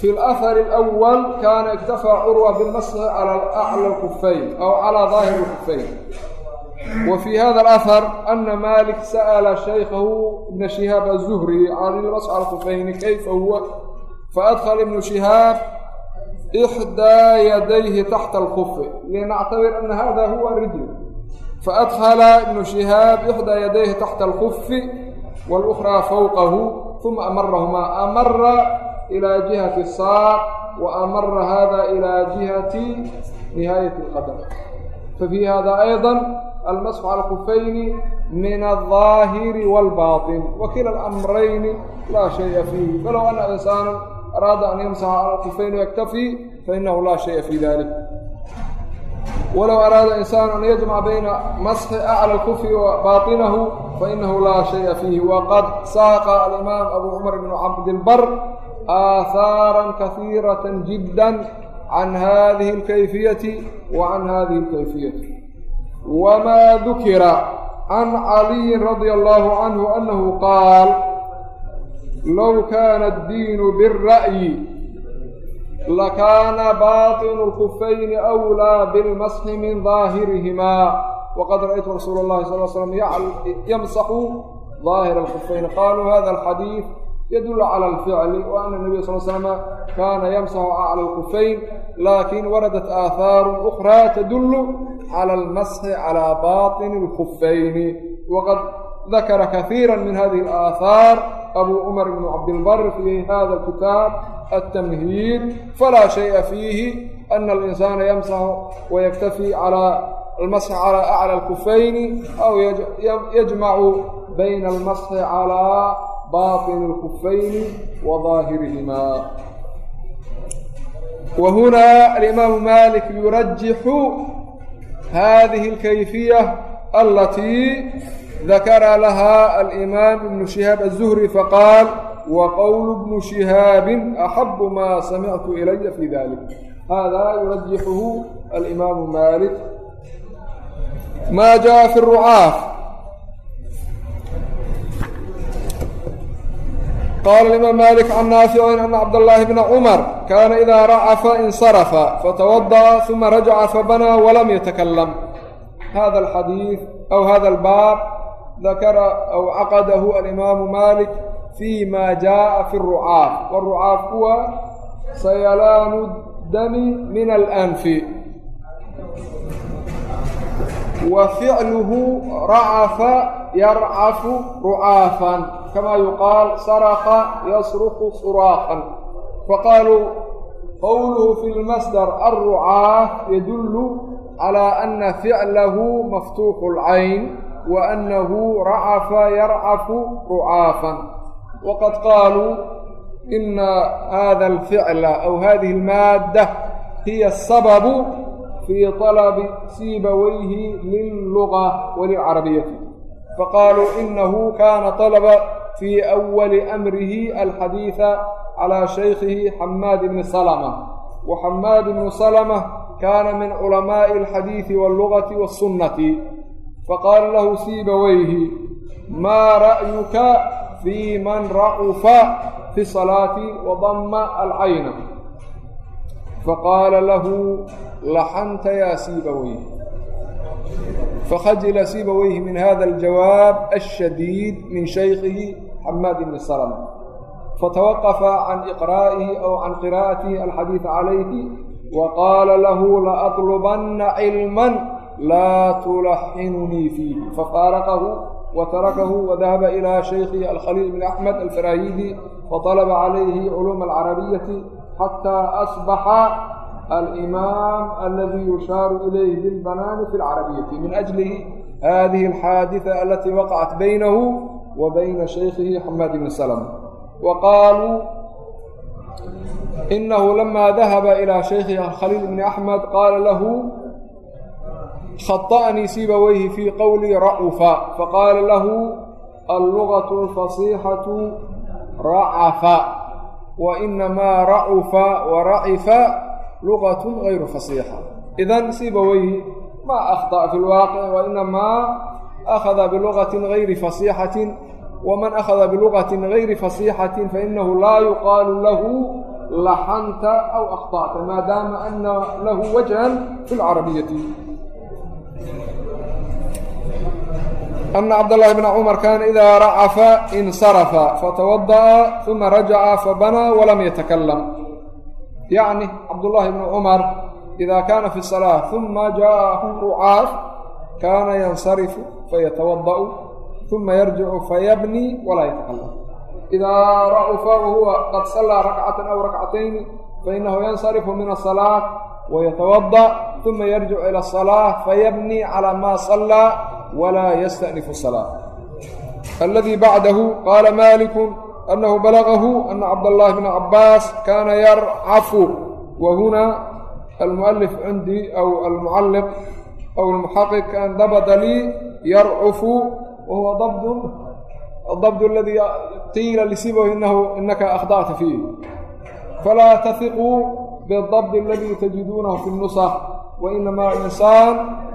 fi alahari alawal kaana iktafaa curwa bilmasxi cala acla kufayn aw calaa daahiri kufayn wa fii hada alahar ana malik sa'ala shaykhahu ibna shihaab azuhri can ilmasxi cala kufayni kayfa huwa faadkhala ibnu shihaab ixdaa yadayhi taxta alkufi linactabir ana hada huwa rijl faadkhala ibnu shihaab ixdaa yadayhi taxta alkufi walukhraa fawqahu uma amarahumaa amara ilaa jihati saaq wa amara hada ilaa jihati nihaayati alqadam fafii hada ayضa almasx cala kufayni min alظaahiri wاlbaaطin wakiila alamrayni laa shaya fiihi walow ana insaana araada an yamsaxa cala alkufayni yaktafi fainahu laa shaya fii dalik walow araada insaanu an yajmaca bayna masxi acla alkufi wa baaطinahu fainahu laa shaya fiihi waqad saaqa alimaam abu cumar ibnu cabdilbar aahaaran kahiiratan jiddan can hadihi alkayfiyati wa can hadihi alkayfiyati wamaa dukira can caliyin radia allahu canhu annahu qaal low kaana addiinu bira'yi lakaana baatinu alkufayni awlaa bilmasxi min daahirihimaa wqad raأytu rasuul اlahi sal l slm yamsaxu ظaahir اlkufayni qaluu hada alxadiid الخفين قالوا هذا الحديث يدل على الفعل وأن النبي صلى الله عليه وسلم كان يمسح أعلى الخفين لكن وردت آثار أخرى تدل على المسح على باطن الخفين وقد ذكر كثيرا من هذه الآثار أبو عمر بن عبد البر في هذا الكتاب التمهيد فلا شيء فيه أن الإنسان يمسح ويكتفي على المسح على أعلى الكفين أو يجمع بين المسح على باطن الكفين وظاهرهما وهنا الإمام مالك يرجح هذه الكيفية التي ذكر لها الإمام ابن شهاب الزهري فقال وقول ابن شهاب أحب ما سمعت إلي في ذلك هذا يرجحه الإمام مالك ما جاء في الرعاف قال الإمام مالك عن نافع أن عبد الله بن عمر كان إذا رعف انصرف فتوضأ ثم رجع فبنى ولم يتكلم هذا الحديث أو هذا الباب ذكر أو عقده الإمام مالك فيما جاء في الرعاف والرعاف هو wa ficluhu racafa yarcafu rucaafan kama yuqaal sarqa yasruqu suraaqan faqaaluu qowluhu fi lmasdar alrucaaf yadullu calaa ana ficlahu maftuuxu lcayn wa annahu racafa yarcafu rucaafan waqad qaaluu ina hada alficla aw hadihi almaadda hiya asababu هي السبب في طلب سيبويه للغة وللعربية فقالوا إنه كان طلب في أول أمره الحديث على شيخه حماد بن سلمة وحماد بن سلمة كان من علماء الحديث واللغة والسنة فقال له سيبويه ما رأيك في من رأف في الصلاة وضم العين فقال له لحنت يا سيبويه فخجل سيبويه من هذا الجواب الشديد من شيخه حماد بن سلمة فتوقف عن إقرائه أو عن قراءته الحديث عليه وقال له لأطلبن علما لا تلحنني فيه ففارقه وتركه وذهب إلى شيخه الخليل بن أحمد الفراهيدي فطلب عليه علوم العربية حتى أصبح الإمام الذي يشار إليه بالبنان في العربية من أجله هذه الحادثة التي وقعت بينه وبين شيخه حماد بن سلمة وقالوا إنه لما ذهب إلى شيخه الخليل بن أحمد قال له خطأني سيبويه في قولي رأف فقال له اللغة الفصيحة رعف وإنما رعف ورعف لغة غير فصيحة إذا سيبويه ما أخطأ في الواقع وإنما أخذ بلغة غير فصيحة ومن أخذ بلغة غير فصيحة فإنه لا يقال له لحنت أو أخطأت ما دام أن له وجها في العربية أن عبد الله بن عمر كان إذا رعف انصرف فتوضأ ثم رجع فبنى ولم يتكلم يعني yacni cabdullaahi bnu cumar idaa kaana fi salaa uma jaa'ahu rucaaf kaana yansarifu fayatawada'u uma yarjicu fayabni walaa yataqalam idaa ra'ufahu huwa qad sallaa rakcatan aw rakcatayni fainahu yansarifu min asalaa wayatawada uma yarjicu ila asalaa fayabni calaa maa sallaa walaa yasta'nifu salaa aladii bacdahu qaala maaliku annahu balagahu ana cabdallaahi bna cabbaas kaana yarcafu wa huna almualif cindii aw almucalliq aw almuxaqiq kan dabada lii yarcufu wa huwa dabdu adabd aladii qiila lisibow inahu inaka akhda'ta fiih falaa tahiquu biاldabdi aladii tajiduunahu fi nusax wa inamaa insaan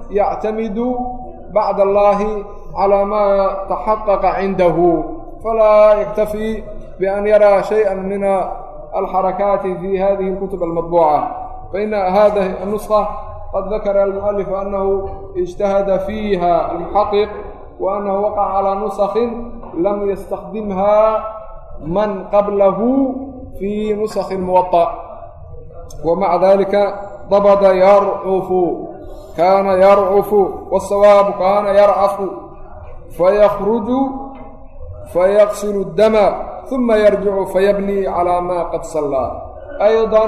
yactamidu bacd allahi calaa maa taxaqaqa cindahu بأن يرى شيئا من الحركات في هذه الكتب المطبوعة فإن هذه النسخة قد ذكر المؤلف أنه اجتهد فيها المحقق وأنه وقع على نسخ لم يستخدمها من قبله في نسخ الموطأ ومع ذلك ضبط يرعف كان يرعف والصواب كان يرعف فيخرج فيغسل الدم ثم fayaqsilu dama uma yarjicu fayabnii calaa maa qad sallaa ayضa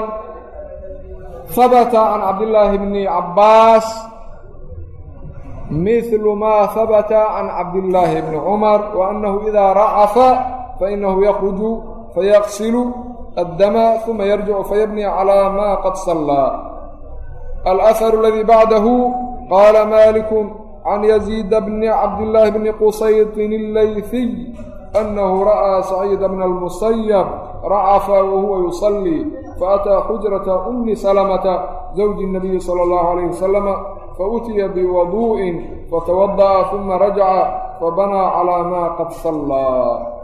habata can cabdillaahi bni cabbaas mihlu maa habata can cabdillaahi bni cumar wa annahu idaa racafa fainahu yaqruju fayaqsilu addama uma yarjicu fayabnii calaa maa qad sallaa alaaharu aladii bacdahu qaala maalikun بن عبد الله بن قصيط الليثي أنه رأى سعيد بن المسيب رعف وهو يصلي فأتى حجرة أم سلمة زوج النبي صلى الله عليه وسلم فأتي بوضوء فتوضأ ثم رجع فبنى على ما قد صلى هذا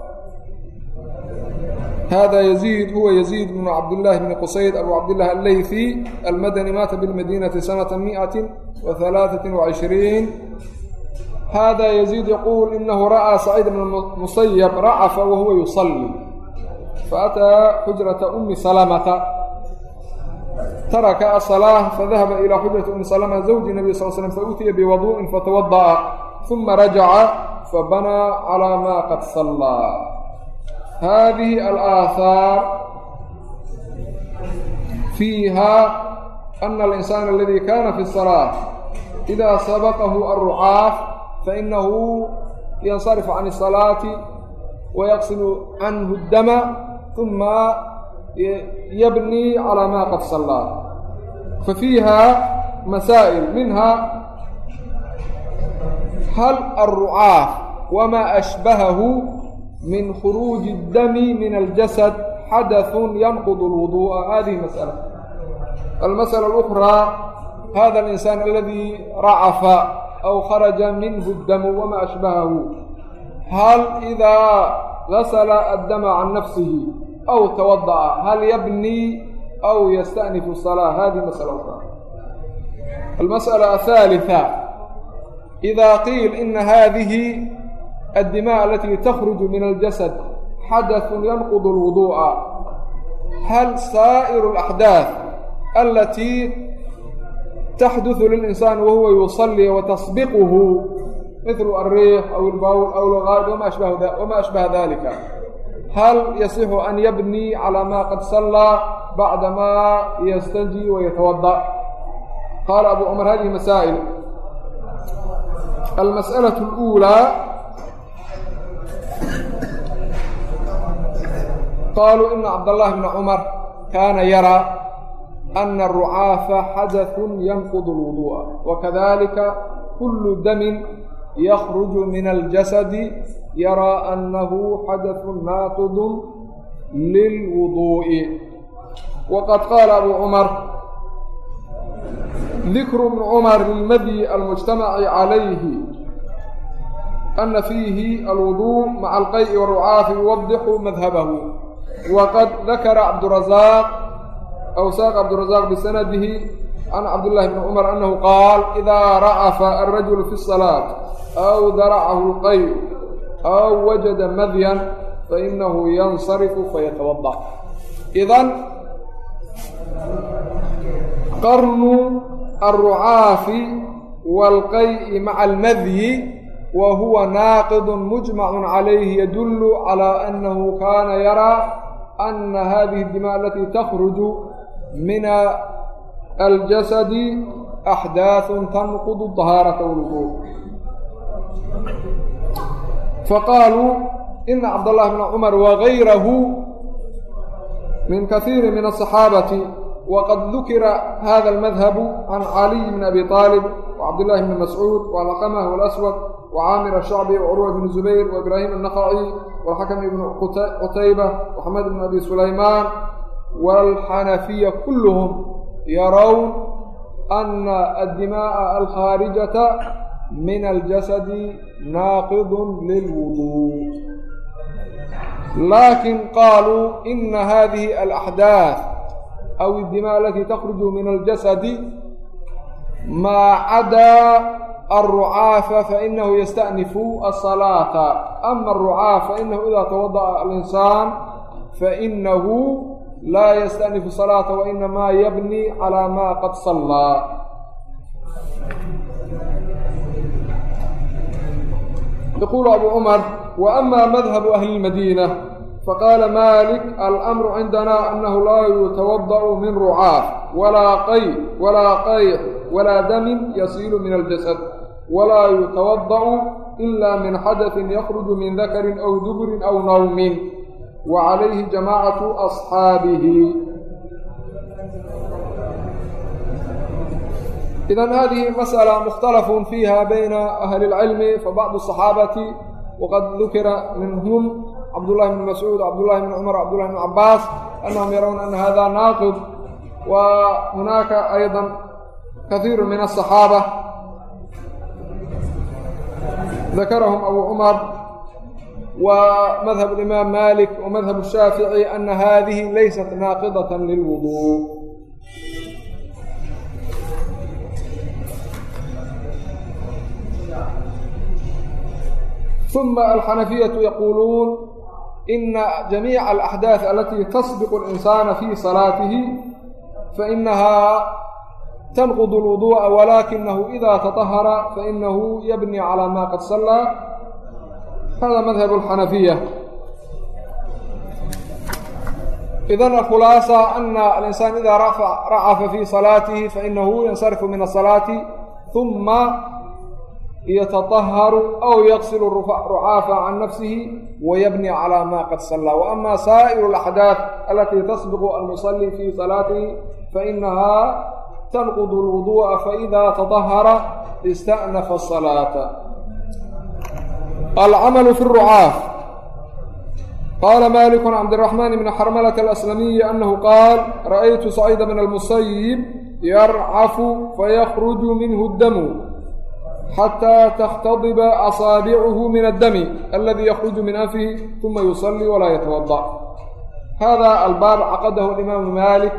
يزيد هو يزيد بن عبد الله بن قصيد أبو عبد الله الليثي المدني مات بالمدينة سنة مئة وثلاثة وعشرين hada yaziid yaquul inahu ra'aa saciid bn musayab racafa wahuwa yusalli faataa xujrata umi salamata taraka asalaaة fadahaba ilى xujrati umi salma zawji nabiy sal slm fautiya biwaduءin fatawadaأa ثuma rajaca fabanaa calى ma qad sallaa haadihi alaahaar fiiha ana alinsaana aladi kana fi salaa ida sabaqahu alrucaaf fainahu yansarifu can asalaati wayaqsimu canhu dama uma yabni calaa ma qad sallaa fa fiiha masaa'il minha hal alrucaaf wamaa ashbahahu min khuruuji اdami min aljasad xadaثu yanqud اlwuduءa hadihi masأala almasأala اlأkhraa hada alinsaan aladii racafa aw kharaja minhu اdamu wama ashbahahu. Hal idaa gasla addama can nafsihi aw tawada'a hal yabni aw yasta'nifu salaa hadihi masأala اkhraa almasأala aلثaaliثa إida qiil ina hadihi التي تخرج من الجسد حدث ينقض الوضوء هل سائر الأحداث التي تحدث للإنسان وهو يصلي وتسبقه مثل الريح أو البول أو الغائب وما أشبه, وما أشبه ذلك hal yasixu an yabnii calaa maa qad sallaa bacdamaa yastanji wayatawada qaala abu cumar hadihi masaa'il almas'alaة اlأuulىa qaluu ina cabdالlahi bna cumar kaana yaraa ana الrucaafa xadaثu yanqud اlwuduءa wakadalika kulu damin yakruju min aljasadi yaraa annahu xadaثu naaqid lilwuduuءi waqad qaala abu cumar dikru bni cumar lilmadyi almujtamaci calayhi ana fiihi alwuduu maca alqayi warucaafi yuwadixu madhabahu waqad dakara cabdurasaaq awsaaq cabdurasaaq bisanadihi can cabdullahi bni cumar annahu qaal idaa racafa alrajulu fi salaat aw daracahu lqayu aw wajada madyan fainahu yansarifu fayatawada idan qarnu alrucaafi waalqayi maca almadyi wa huwa naaqidun mujmacun calayhi yadullu calaa annahu kaana yaraa ana hadihi adima alatii takhruju min aljasadi axdaahun tanqudu dahaarata wlwuduuc faqaaluu ina cabd llahi bna cumar wagayrahu min kaiiri min asaxaabati waqad dukira hada اlmadhabu can caliy bn abi طaalib wcabdillahi bni mascuud wlqamah wاlaswad wcaamir الshacbi wcurwa bn zubayr waibraahim الnaqaci wاlxakm ibn qutayba waxmed bn abi sulaymaan wاlxanafiya kulluhum yarown ana addimaءa alkhaarijata min aljasadi naaqid lilwudu lakin qaluu ina hadihi alaxdaaث aw idima alatii takhruju min aljasadi maa cadaa alrucaafa fainahu yasta'nifu asalaata ama arucaaf fainahu idaa tawada'a alinsaan fainahu laa yasta'nifu salaata wainamaa yabni calaa maa qad sallaa yaquulu abu cumar wa amaa madhabu ahli lmadiina faqaala malik almru cindanaa anahu laa yutawada'u min rucaaf walaa qay walaa qayx walaa damin yasiilu min aljasad walaa yutawada'u ila min xadaثin yakruju min dakarin aw dubrin aw nawmin wa calayhi jamaacatu asxaabihi idan hadihi masأla mukhtalafun fiiha bayna ahli اlcilmi fabacdu الصaxaabati waqad dukira minhum cabdullahi bn mascuud cabdullahi bn cumar cabdullahi bn cabaas annahum yarawna ana hada naaqib wa hunaaka ayda kahiiru min aلصaxaaba dakarahum abu cumar ومdهب الإmام mالك ومdهب الشhاaفiعي أن hذiه laysat ناaqضة للوضوء ثuمa الxaنفiيaة يquلuun ina jamiica alaxdaaث alatii tasbiqu اlinsaana fi salaatihi fainahaa tanqud اlwuduءa walakinahu ida taطahara fainahu yabni calى ma qad salaa hada madhab اlxanafiya idan alkhulaasa ana alinsaan ida racafa fi salaatihi fainahu yansarifu min asalaati ثuma ytطaharu aw yaqsil rucaafa can nafsihi wayabni calaa ma qad sallaa waama saa'iru اlaxdaaf alatii tasbiqu almusalli fii salaatihi fainahaa tanqud اlwuduءa faida taطahara ista'nafa salaata alcamalu fi rucaaf qaala maliku can cabdiraxmaan bni xarmalata alaslamiyi anahu qaal ra'aytu sacida bna اlmusayib yarcafu fayakruju minhu damu xatىa takhtadiba asaabicuhu min addami aladi yakruju min anfihi uma yusalii walaa yatawadأ hada albaab caqadahu alimaamu malik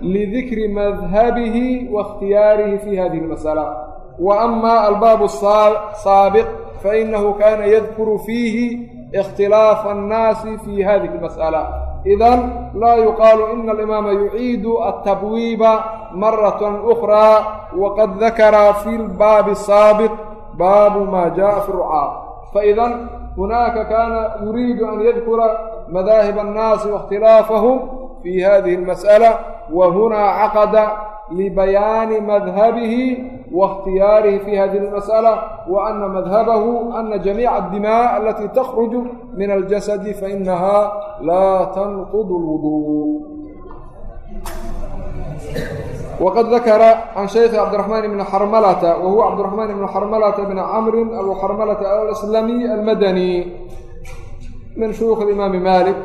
lidikri madhabihi waاkhtiyaarihi fi hadihi اlmasala wa ama albaabu saabiq fainahu kana yadkuru fiihi اkhtilaafa الnaasi fi hadihi اlmasأala idan laa yuqaalu ina alimaama yuciidu atabwiiba maratan ukraa waqad dakara fi lbaabi asaabiq baabu maa jaءa fi rucaab faidan hunaaka kaana yuriidu an yadkura madaahib annaasi waاkhtilaafahum fi hadihi اlmas'ala wa hunaa caqada libayaani madhabihi واkhtiyaarihi fi hadihi اlmasألة وأna madhabahu أna جamيica الdimاء alati تkhruج min الjasد faإnaha laa تnqd الwضوء وqad dakara can shayki cabdiraحmaan bni xarmalata wa huwa cabdiraحmaan bn xarmalata bn camri abuxarmalata alslami almadani min shuyuuخ imaami malik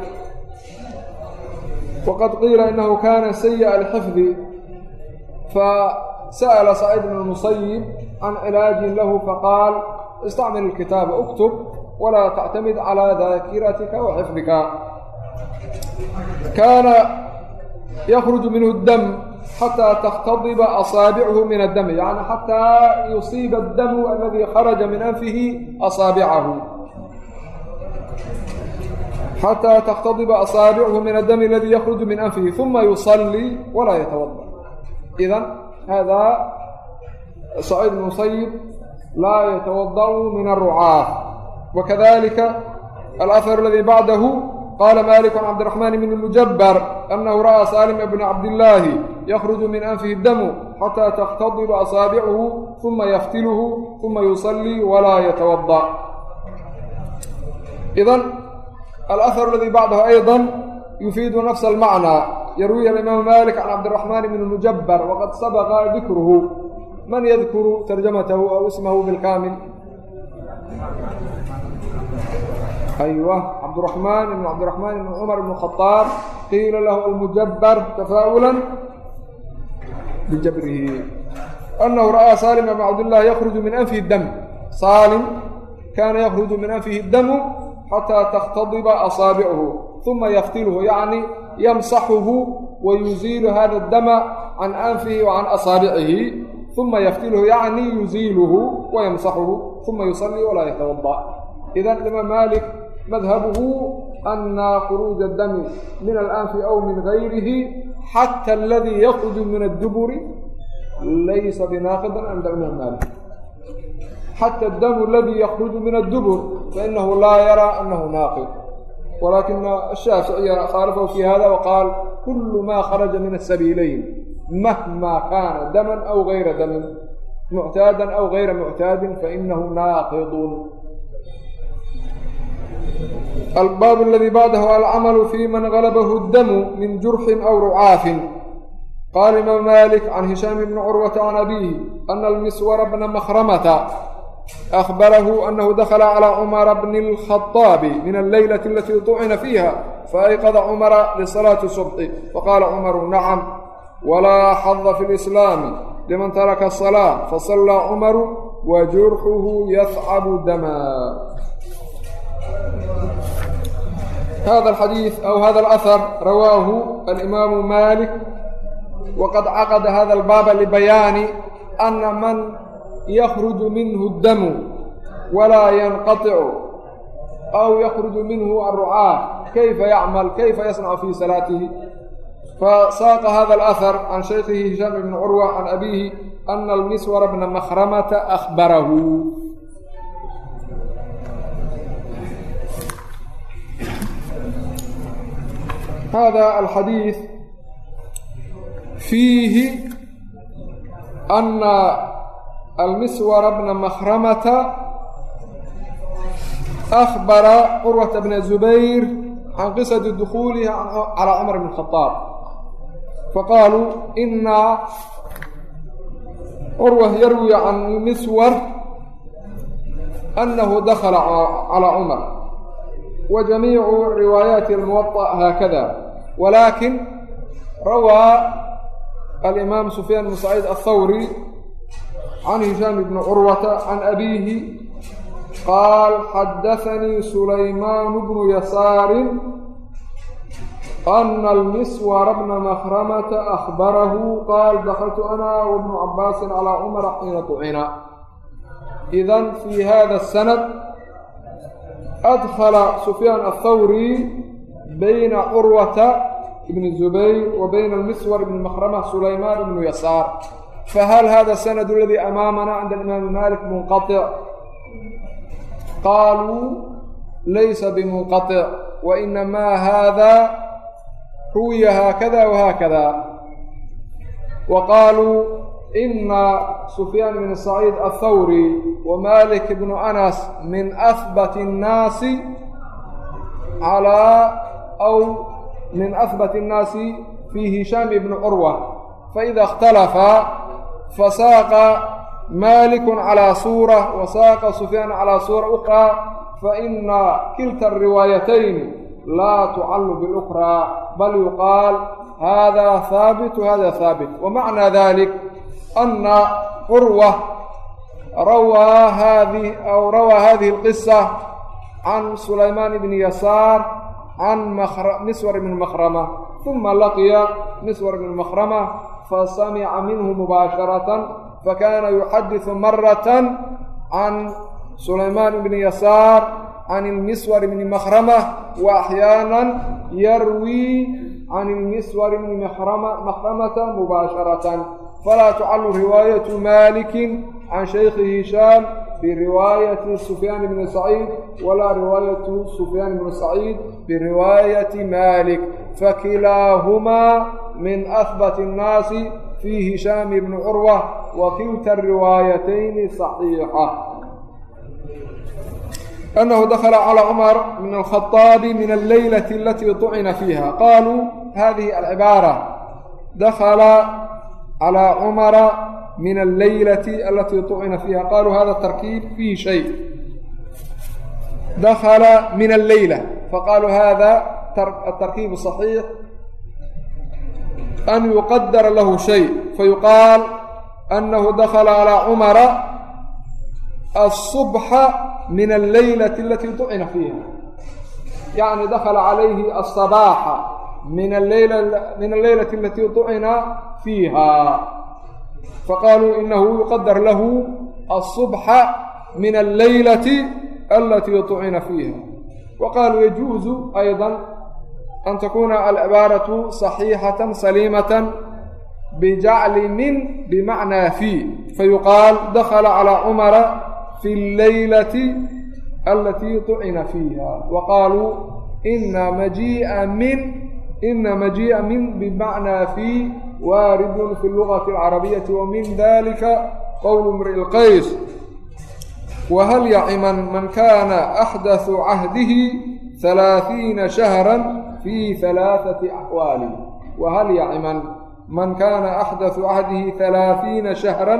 waqad qiila inahu kana sayiأ alxifdi fa sa'ala saciid bn musayib can cilaajin lahu faqaal istacmil ilkitaaba uktub walaa tactamid calaa daakiratika wa xifdika kaana yakruju minhu dam xataa takhtadiba asaabichu min addami yani xataa yusiiba addamu aladii kharaja min anfihi asaabicahu xataa takhtadiba asaabichu min addami aladii yakruju min anfihi uma yusallii walaa yatawada idan hada saciid bn musayib laa yatawada'u min arucaaf wakadalika alahar aladii bacdahu qaala maliku can cabdiraxmaan bn mujabbar anahu ra'aa saalim bna cabdillaahi yakruju min anfihi damu xataa takhtadiba asaabicuhu uma yaftiluhu uma yusallii walaa yatawada idan alahar aladii bacdahu ayضa yufiidu nafsa almacnaa yarwihi alimaamu malik can cabdiraxmaan bn mujabbar waqad sabaqa dikruhu man yadkuru tarjamatahu aw ismahu bilkaamil aywa cabdiraxmaan ibn cabdiraxmaan ibn cumar ibn khadaab qiila lahu almujabbar tafaa'ulan bijabrihi anahu ra'aa saalim ibn cabdillahi yakruju min anfihi dam saalim kaana yakruju min anfihi damu xataa takhtadiba asaabicuhu uma yaftilhu yacni yamsaxuhu wa yuziilu hada dama can anfihi wa can asaabicihi uma yaftilhu yacni yuziiluhu wa yamsaxuhu uma yusallii walaa yatawada idan imaam maalik madhabuhu ana khuruuja dami min alanfi aw min gayrihi xata aladii yakruju min adduburi laysa binaaqidan cinda imaam maalik xata adamu aladii yakruju min addubur fainahu laa yaraa anahu naaqid walaakina ashaaficiya khaalafahu fi hada waqaal kulu ma kharaja min asabiilayn mahma kaana daman aw gayra damin muctaadan aw gayra muctaadin fainahu naaqidun albaab aladii bacdahu alcamalu fi man galabahu damu min jurxin aw rucaafin qaala imaam malik can hishaam bni curwata can abiihi ana almiswara bna mahramata أخبره أنه دخل على عمر بن الخطاب من الليلة التي طعن فيها فأيقظ عمر لصلاة الصبح فقال عمر نعم ولا حظ في الإسلام لمن ترك الصلاة فصلى عمر وجرحه يثعب دما هذا الحديث أو هذا الأثر رواه الإمام مالك وقد عقد هذا الباب لبيان أن من yakruju minhu damu walaa yanqaطicu aw yakruju minhu alrucaah kayfa yacmal kayfa yasnacu fii salaatihi fasaaqa hada alahar can shaykhihi hishaam ibni curwa can abiihi ana almiswara bna makhramata akhbarahu hada alxadiid fiihi ana almiswara bna makhramata akhbara curwata bna zubayr can qisati dukhuulihi calaa cumar bn khadaab faqaaluu ina curwa yarwi can miswar annahu dakala calaa cumar wa jamiicu riwaayaati almuwaطa haakada walaakin rawaa alimaam sufyaan bn saciid aلthawri can hishaam bni curwata can abiihi qaal xadaanii sulaymaan bnu yasaarin ana almiswara bna makhramata akhbarahu qaal dakaltu ana wabnu cabaasin calaa cumara xiina tucina idan fii hada asanad adkhala sufyaan athawri bayna curwata ibni zubayr wa bayna almiswar ibni makhrama sulaymaan ibnu yasaar fahal hada sanad aladii amaamana cinda alimaami malik munqaic qaaluu laysa bimunqaic wa inamaa haada ruwiya haakada wahaakada wa qaaluu ina sufyaan bn saciid athawri wa malik bnu anas min ahbati annaasi calaa w min ahbati annaasi fi hishaam bni curwa faida اkhtalafa fasaaqa malikun calaa suura wa saaqa sufyaan calaa suura uqraa fa ina kilta ariwaayatayni laa tucallu bilukraa bal yuqaal hada haabit hada haabit wamacnaa dalik ana curwa rawaa hadi aw rawaa hadihi اlqisa can sulaymaan ibni yasaar can miswar ibni makrama uma laqiya miswar bni makhrama fasamica minhu mubaasharatan fakana yuxadiثu marata can sulaymaan bni yasaar can ilmiswar bni makhrama wa axyaana yarwii can ilmiswar bni makhramata mubaasharatan falaa tucalu riwaayatu maliki can shaykhi hishaam fii riwaayati sufyaan ibni saciid walaa riwaayatu sufyaan ibni saciid biriwaayati malik fakilaahumaa min ahbati annaasi fii hishaam ibni curwa wa kilta riwaayatayni saxiixa أنه دخل على عمر بن الخطاب من الليلة التي طعن فيها. قالوا هذه العبارة دخل على عمر من الليلة التي طcna فيها qالوا hذا التركيب فيه شhيء dخل من الليلة فqالوا hذا التركيب صحيح أن يقدر له شhيء فيقال أنه dخل على cمر الصبح min alleylati alatii ducina fiiha yacni dakhala calayhi asabaaxa min min alleylati alatii ducina fiiha faqaaluu inahu yuqadar lahu asubxa min alleylati alatii tucina fiiha wa qaaluu yajuuzu aydan an takuuna alcibaaratu saxiixatan saliimatan bijacli min bimacnaa fii fayuqaal dakhala calaa cumara fi alleylati alatii tucina fiiha wa qaaluu ina majiia min ina majii'a min bimacnaa fii waaridun fi اlugati اlcarabiyati wa min dalika qowl mri'i اlqays wahal yaciman man kana axdaثu cahdihi halaaثiina shahra fi halaaثati axwaali wahal yaciman man kana axdaثu cahdihi halaaثiina shahra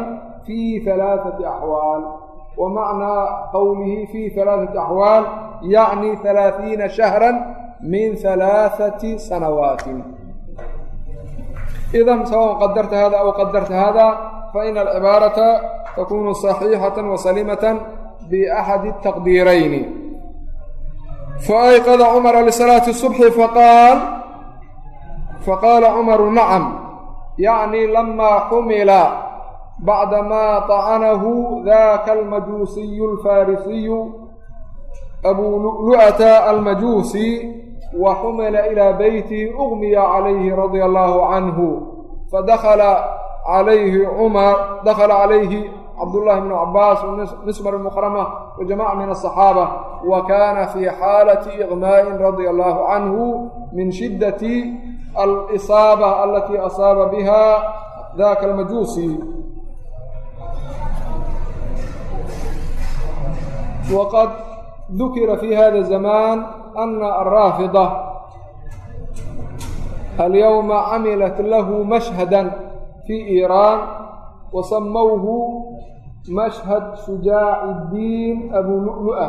fi halaaثati axwaal wmacnaa qowlihi fi halaaثati axwaal yacni halaaثiina shahra min halaaثati sanawaatin idan sawaءn qadarta hada aw qadarta hada faina alcibaarata takunu صaxiixaة wasalimaة baxadi الtaqdiirayni faayqada cumara lisalaati الصubxi faqaal faqaala cumaru nacam yacni lama xumila bacdamaa طacanahu daka almajuusiyu alfarisiyu abuu lu'lu'ata almajuusi wa xumila ilaa beytihi ugmiya calayhi radia allahu canhu fadakala calayhi cumar dakala calayhi cabdullahi bnu cabaas mismar mukrama wa jamaca min asaxaaba wa kana fii xaalati iqmaa'in radia allahu canhu min shiddati alisaaba alatii asaaba biha daka almajuusi waqad dukira fi hada zamaan ana alraafida alyowma camilat lahu mashhada fi iiraan wasamowhu mashhad shujaaci اddiin abu lu'lu'a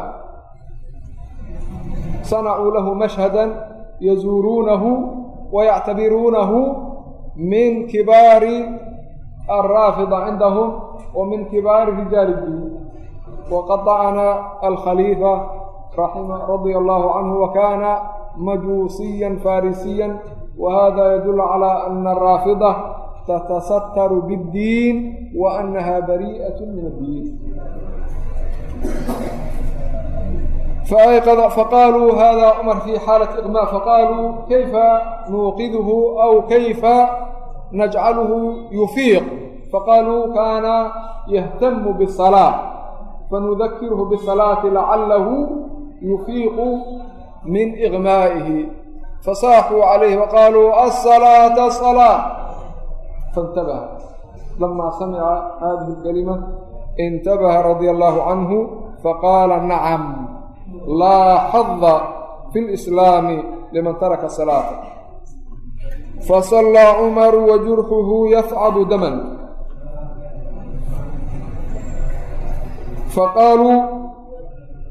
sanacuu lahu mashhada yazuuruunahu wayactabiruunahu min kibaari alraafida cindahum wa min kibaari rijaali اddiin waqad dacana alkhaliifa radia allahu canhu wakana majuusiya farisiya wahada yadul calى ana araafida tatasataru bاddiin wa anaha bari'aة min addiin faqaaluu hada cumar fi xaalati iqma faqaaluu kayfa nuuqidhu aw kayfa najcaluhu yufiiq faqaaluu kana yahtamu bالصalaaة fanudakirhu bisalaati lacalahu yufiiqu min iqmaa'ihi fasaaxuu calayhi waqaaluu asalaata asalaa faintabaha lamaa samica haadihi lkalima intabaha radia allahu canhu faqaala nacam laa xada fi lislaami liman taraka salaata fasallaa cumaru wa jurxuhu yafcadu daman faqaaluu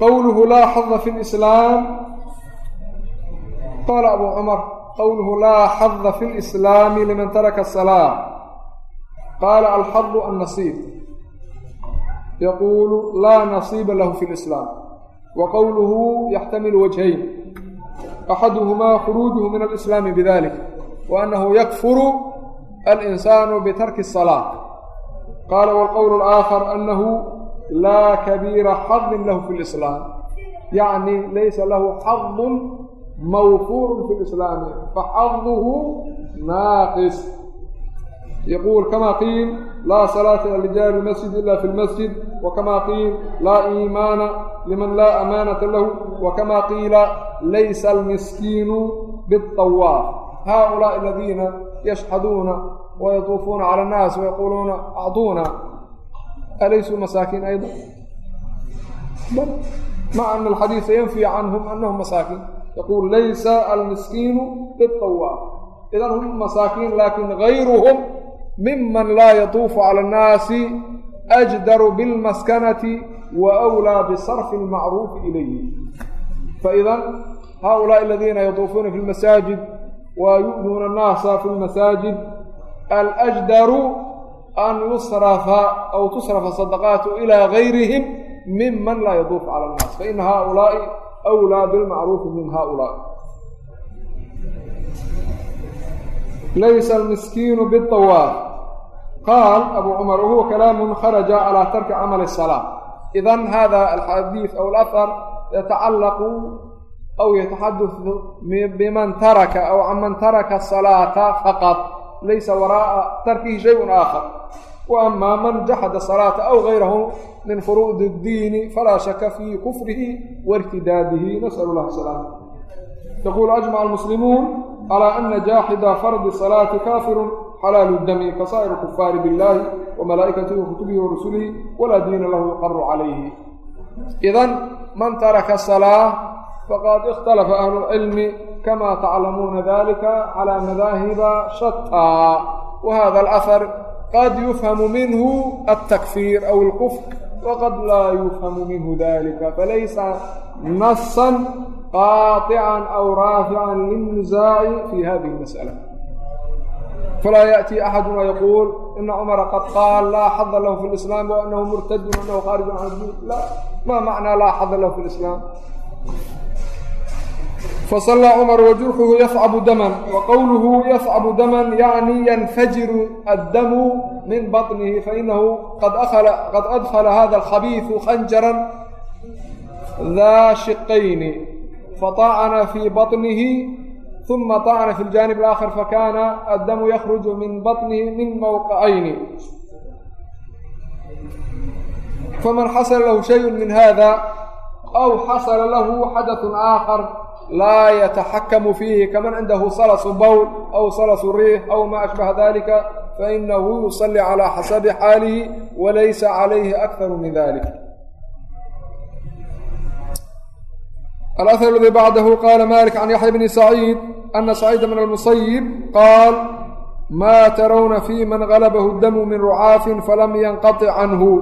qowluhu laa xada fi lislaam qaala abu cumar qowluhu laa xada fi lislaami liman taraka asalaa qaala alxadu annasiib yaquulu laa nasiiba lahu fi lislaam wa qowluhu yaxtamilu wajhayn axaduhumaa khuruujuhu min alislaami bidalik wa annahu yakfuru alinsaanu bitarki asalaa qaala walqowlu alaakhar annahu laa kabiira xadin lahu fi lislaam. Yacni laysa lahu xadun mawfuurun fi lislaami faxaduhu naaqis. Yaquul kamaa qiil laa salaata lijaari masjid ila fi lmasjid wakamaa qiil laa iimaana liman laa amaanata lahu wakamaa qiila laysa almiskiinu biاطawaaf haؤulaaءi aladiina yashhaduuna wayatuufuuna calى اnnaas wayaquuluuna acطuuna alaysu masaakiin ayda bal maca ana alxadiisa yanfi canhum anahum masaakiin yaquul laysa almiskiinu biawaaf idan hum masaakiin laakin gayruhum miman laa yatuufu cala annaasi ajdaru bilmaskanati wa awlaa bisarfi almacruufi ilayhi faidan haulaai aladiina yatuufuuna fi lmasaajid wa yu'duuna annaasa fi lmasaajid alajdaru an yusrafa aw tusrafa sadaqaatu ilaa gayrihim miman laa yaduufu cala annaas. Faina haaulaai awlaa bilmacruufi min haaulaai. Laysa almiskiinu biawaaf qaal abu cumar wahuwa kalaamun kharaja calaa tarki camali salaa idan hada alxadiid aw alahar yatacallaqu aw yataxadau biman taraka aw can man taraka salaata faqad laysa waraa'a tarkihi shayun aakhar wa amaa man jaxada salaata aw gayrahu min furuudi ddiini falaa shaka fii kufrihi wa irtidaadihi nasalu llah salaama yaquulu ajmaca almuslimuun calaa ana jaaxida fardi salaati kaafirun xalaalu dami kasaa'ir kufaari billaahi wa malaa'ikatihi wa kutubihi wa rusulihi walaa diina lahu yuqaru calayhi idan man taraka salaa faqad ikhtalafa ahlu lcilmi kama taclamuuna dalika calى madaahiba shataa wa hada alahar qad yufhamu minhu altakfiir aw اlkufr waqad laa yufhamu minhu dalika falaysa nasan qaaطican aw raafican lilnisaaci fi hadihi اlmasأala falaa yaأtii axadu wayaquul ina cumara qad qaal laa xada lahu fi اlislaam waanahu murtadun anahu khaarijun can diin la ma macnaa laa xada lahu fi lislaam فصلى cمر وجرحه يصعب dما وqwله يصعب dما yعnي ينفجر الdم من بطنه فإنه qad أdخل hذا الخبيث خنجرا ذا شقين فطعن في بطنه ثم طعن في الجانب الآخر فكان الدم يخرج من بطنه من موقعين فمن حصل له شيء من هذا أو حصل له حدث آخر laa yataxakamu fiihi kaman cindahu salasu bowl aw salasu riix aw maa ashbaha dalika fainahu yusalli calaa xasabi xaalihi walaysa calayhi akharu min dalik alahar aladii bacdahu qaala malik can yaxya bni saciid ana saciida min almusayib qaal ma tarawna fi man galabahu damu min rucaafin falam yanqaطic canhu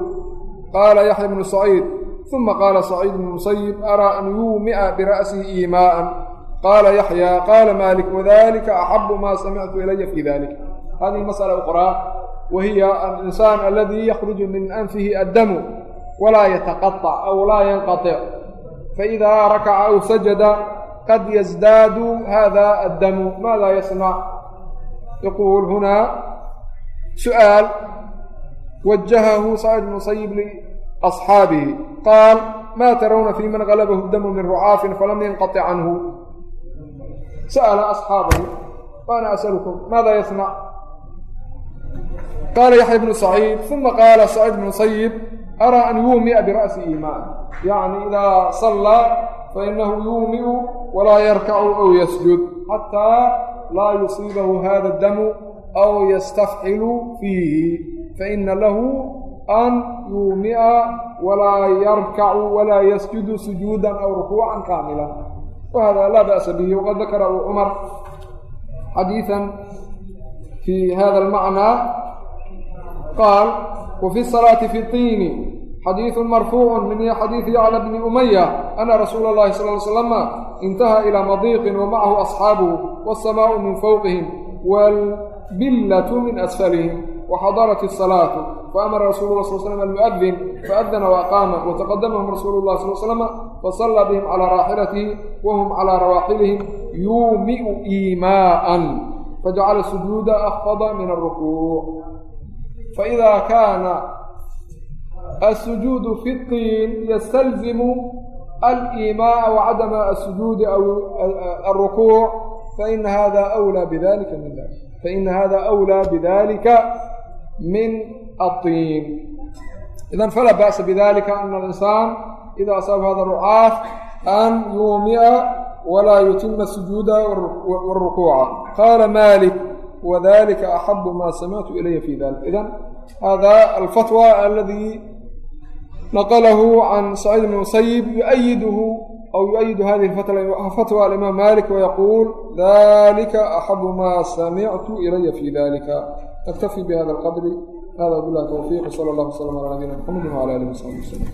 qaala yaxya bnu saciid uma qaala saciid bnu musayib araa an yuumia bira'sihi iimaa'an qaala yaxyaa qaala maalik wadalika axabu maa samictu ilaya fii dalik hadihi masala uqraa wa hiya alinsaan aladii yakruju min anfihi addamu walaa yataqaطac aw laa yanqaطic faidaa rakaca aw sajada qad yasdaadu hada addamu maada yasnac yaquul hunaa su'aal wajahahu saciid bnu musayib asxaabihi qaal maa tarawna fii man galabahu damu min rucaafin falam yanqaطic canhu sa'ala asxaabahu waana asalukum maada yasnac qaala yaxya bnu saciid uma qaala saciid bnu musayib araa an yuumi'a bira'si iimaan yacni idaa sallaa fainahu yuumi'u walaa yarkacu aw yasjud xataa laa yusiibahu hada damu aw yastafxilu fiihi faina lahu an yuumi'a walaa yarkacu walaa yasjudu sujuudan aw rukuucan kaamila wahada laa ba'sa bihi waqad dakara abu cumar xadiiثan fi hada almacnaa qaal wafi الsalaati fi طiini xadiiثu marfuucu min xadiiثi yacla bni umaya ana rasuula اllahi sal ly slama intaha ilى madiiqin wamacahu asxaabuhu wالsamaau min fowqihim wاlbillatu min asfalihim وxadarat الصلاaة faamara rasuulu lah sal slm almu'adin faadana waaqaama wataqadamahum rasuulu lah sal slama fasallaa bihim calaa raaxilatihi wa hum calaa rawaaxilihim yuumiu iimaa'an fajacala sujuuda akfada min alrukuuc faidaa kaana الsujuud fi الطiin ystalzimu aliimaaءa wacadama asujuudi aلrukuuc faina hada wlaa bidalika min faina hada أwlىa bidalika min aطiin idan falaa ba'sa bidalika ana alinsaan ida asaaba hada rucaaf an yuumi'a walaa yutima sujuuda wاrukuuca qaala malik wadalika axabu ma samictu ilaya fi dalik idan hada alfatwa aladi naqlahu can saciid bn musayib yuayiduhu aw yuayidu hadihi fatwa alimaam malik wayaquul dalika axabu ma samictu ilaya fi dalika نkتفي بhda الqدر hada bilah towfiiq sal اllah wslm ala nabiyina mxamedi wala alih wsabi wslm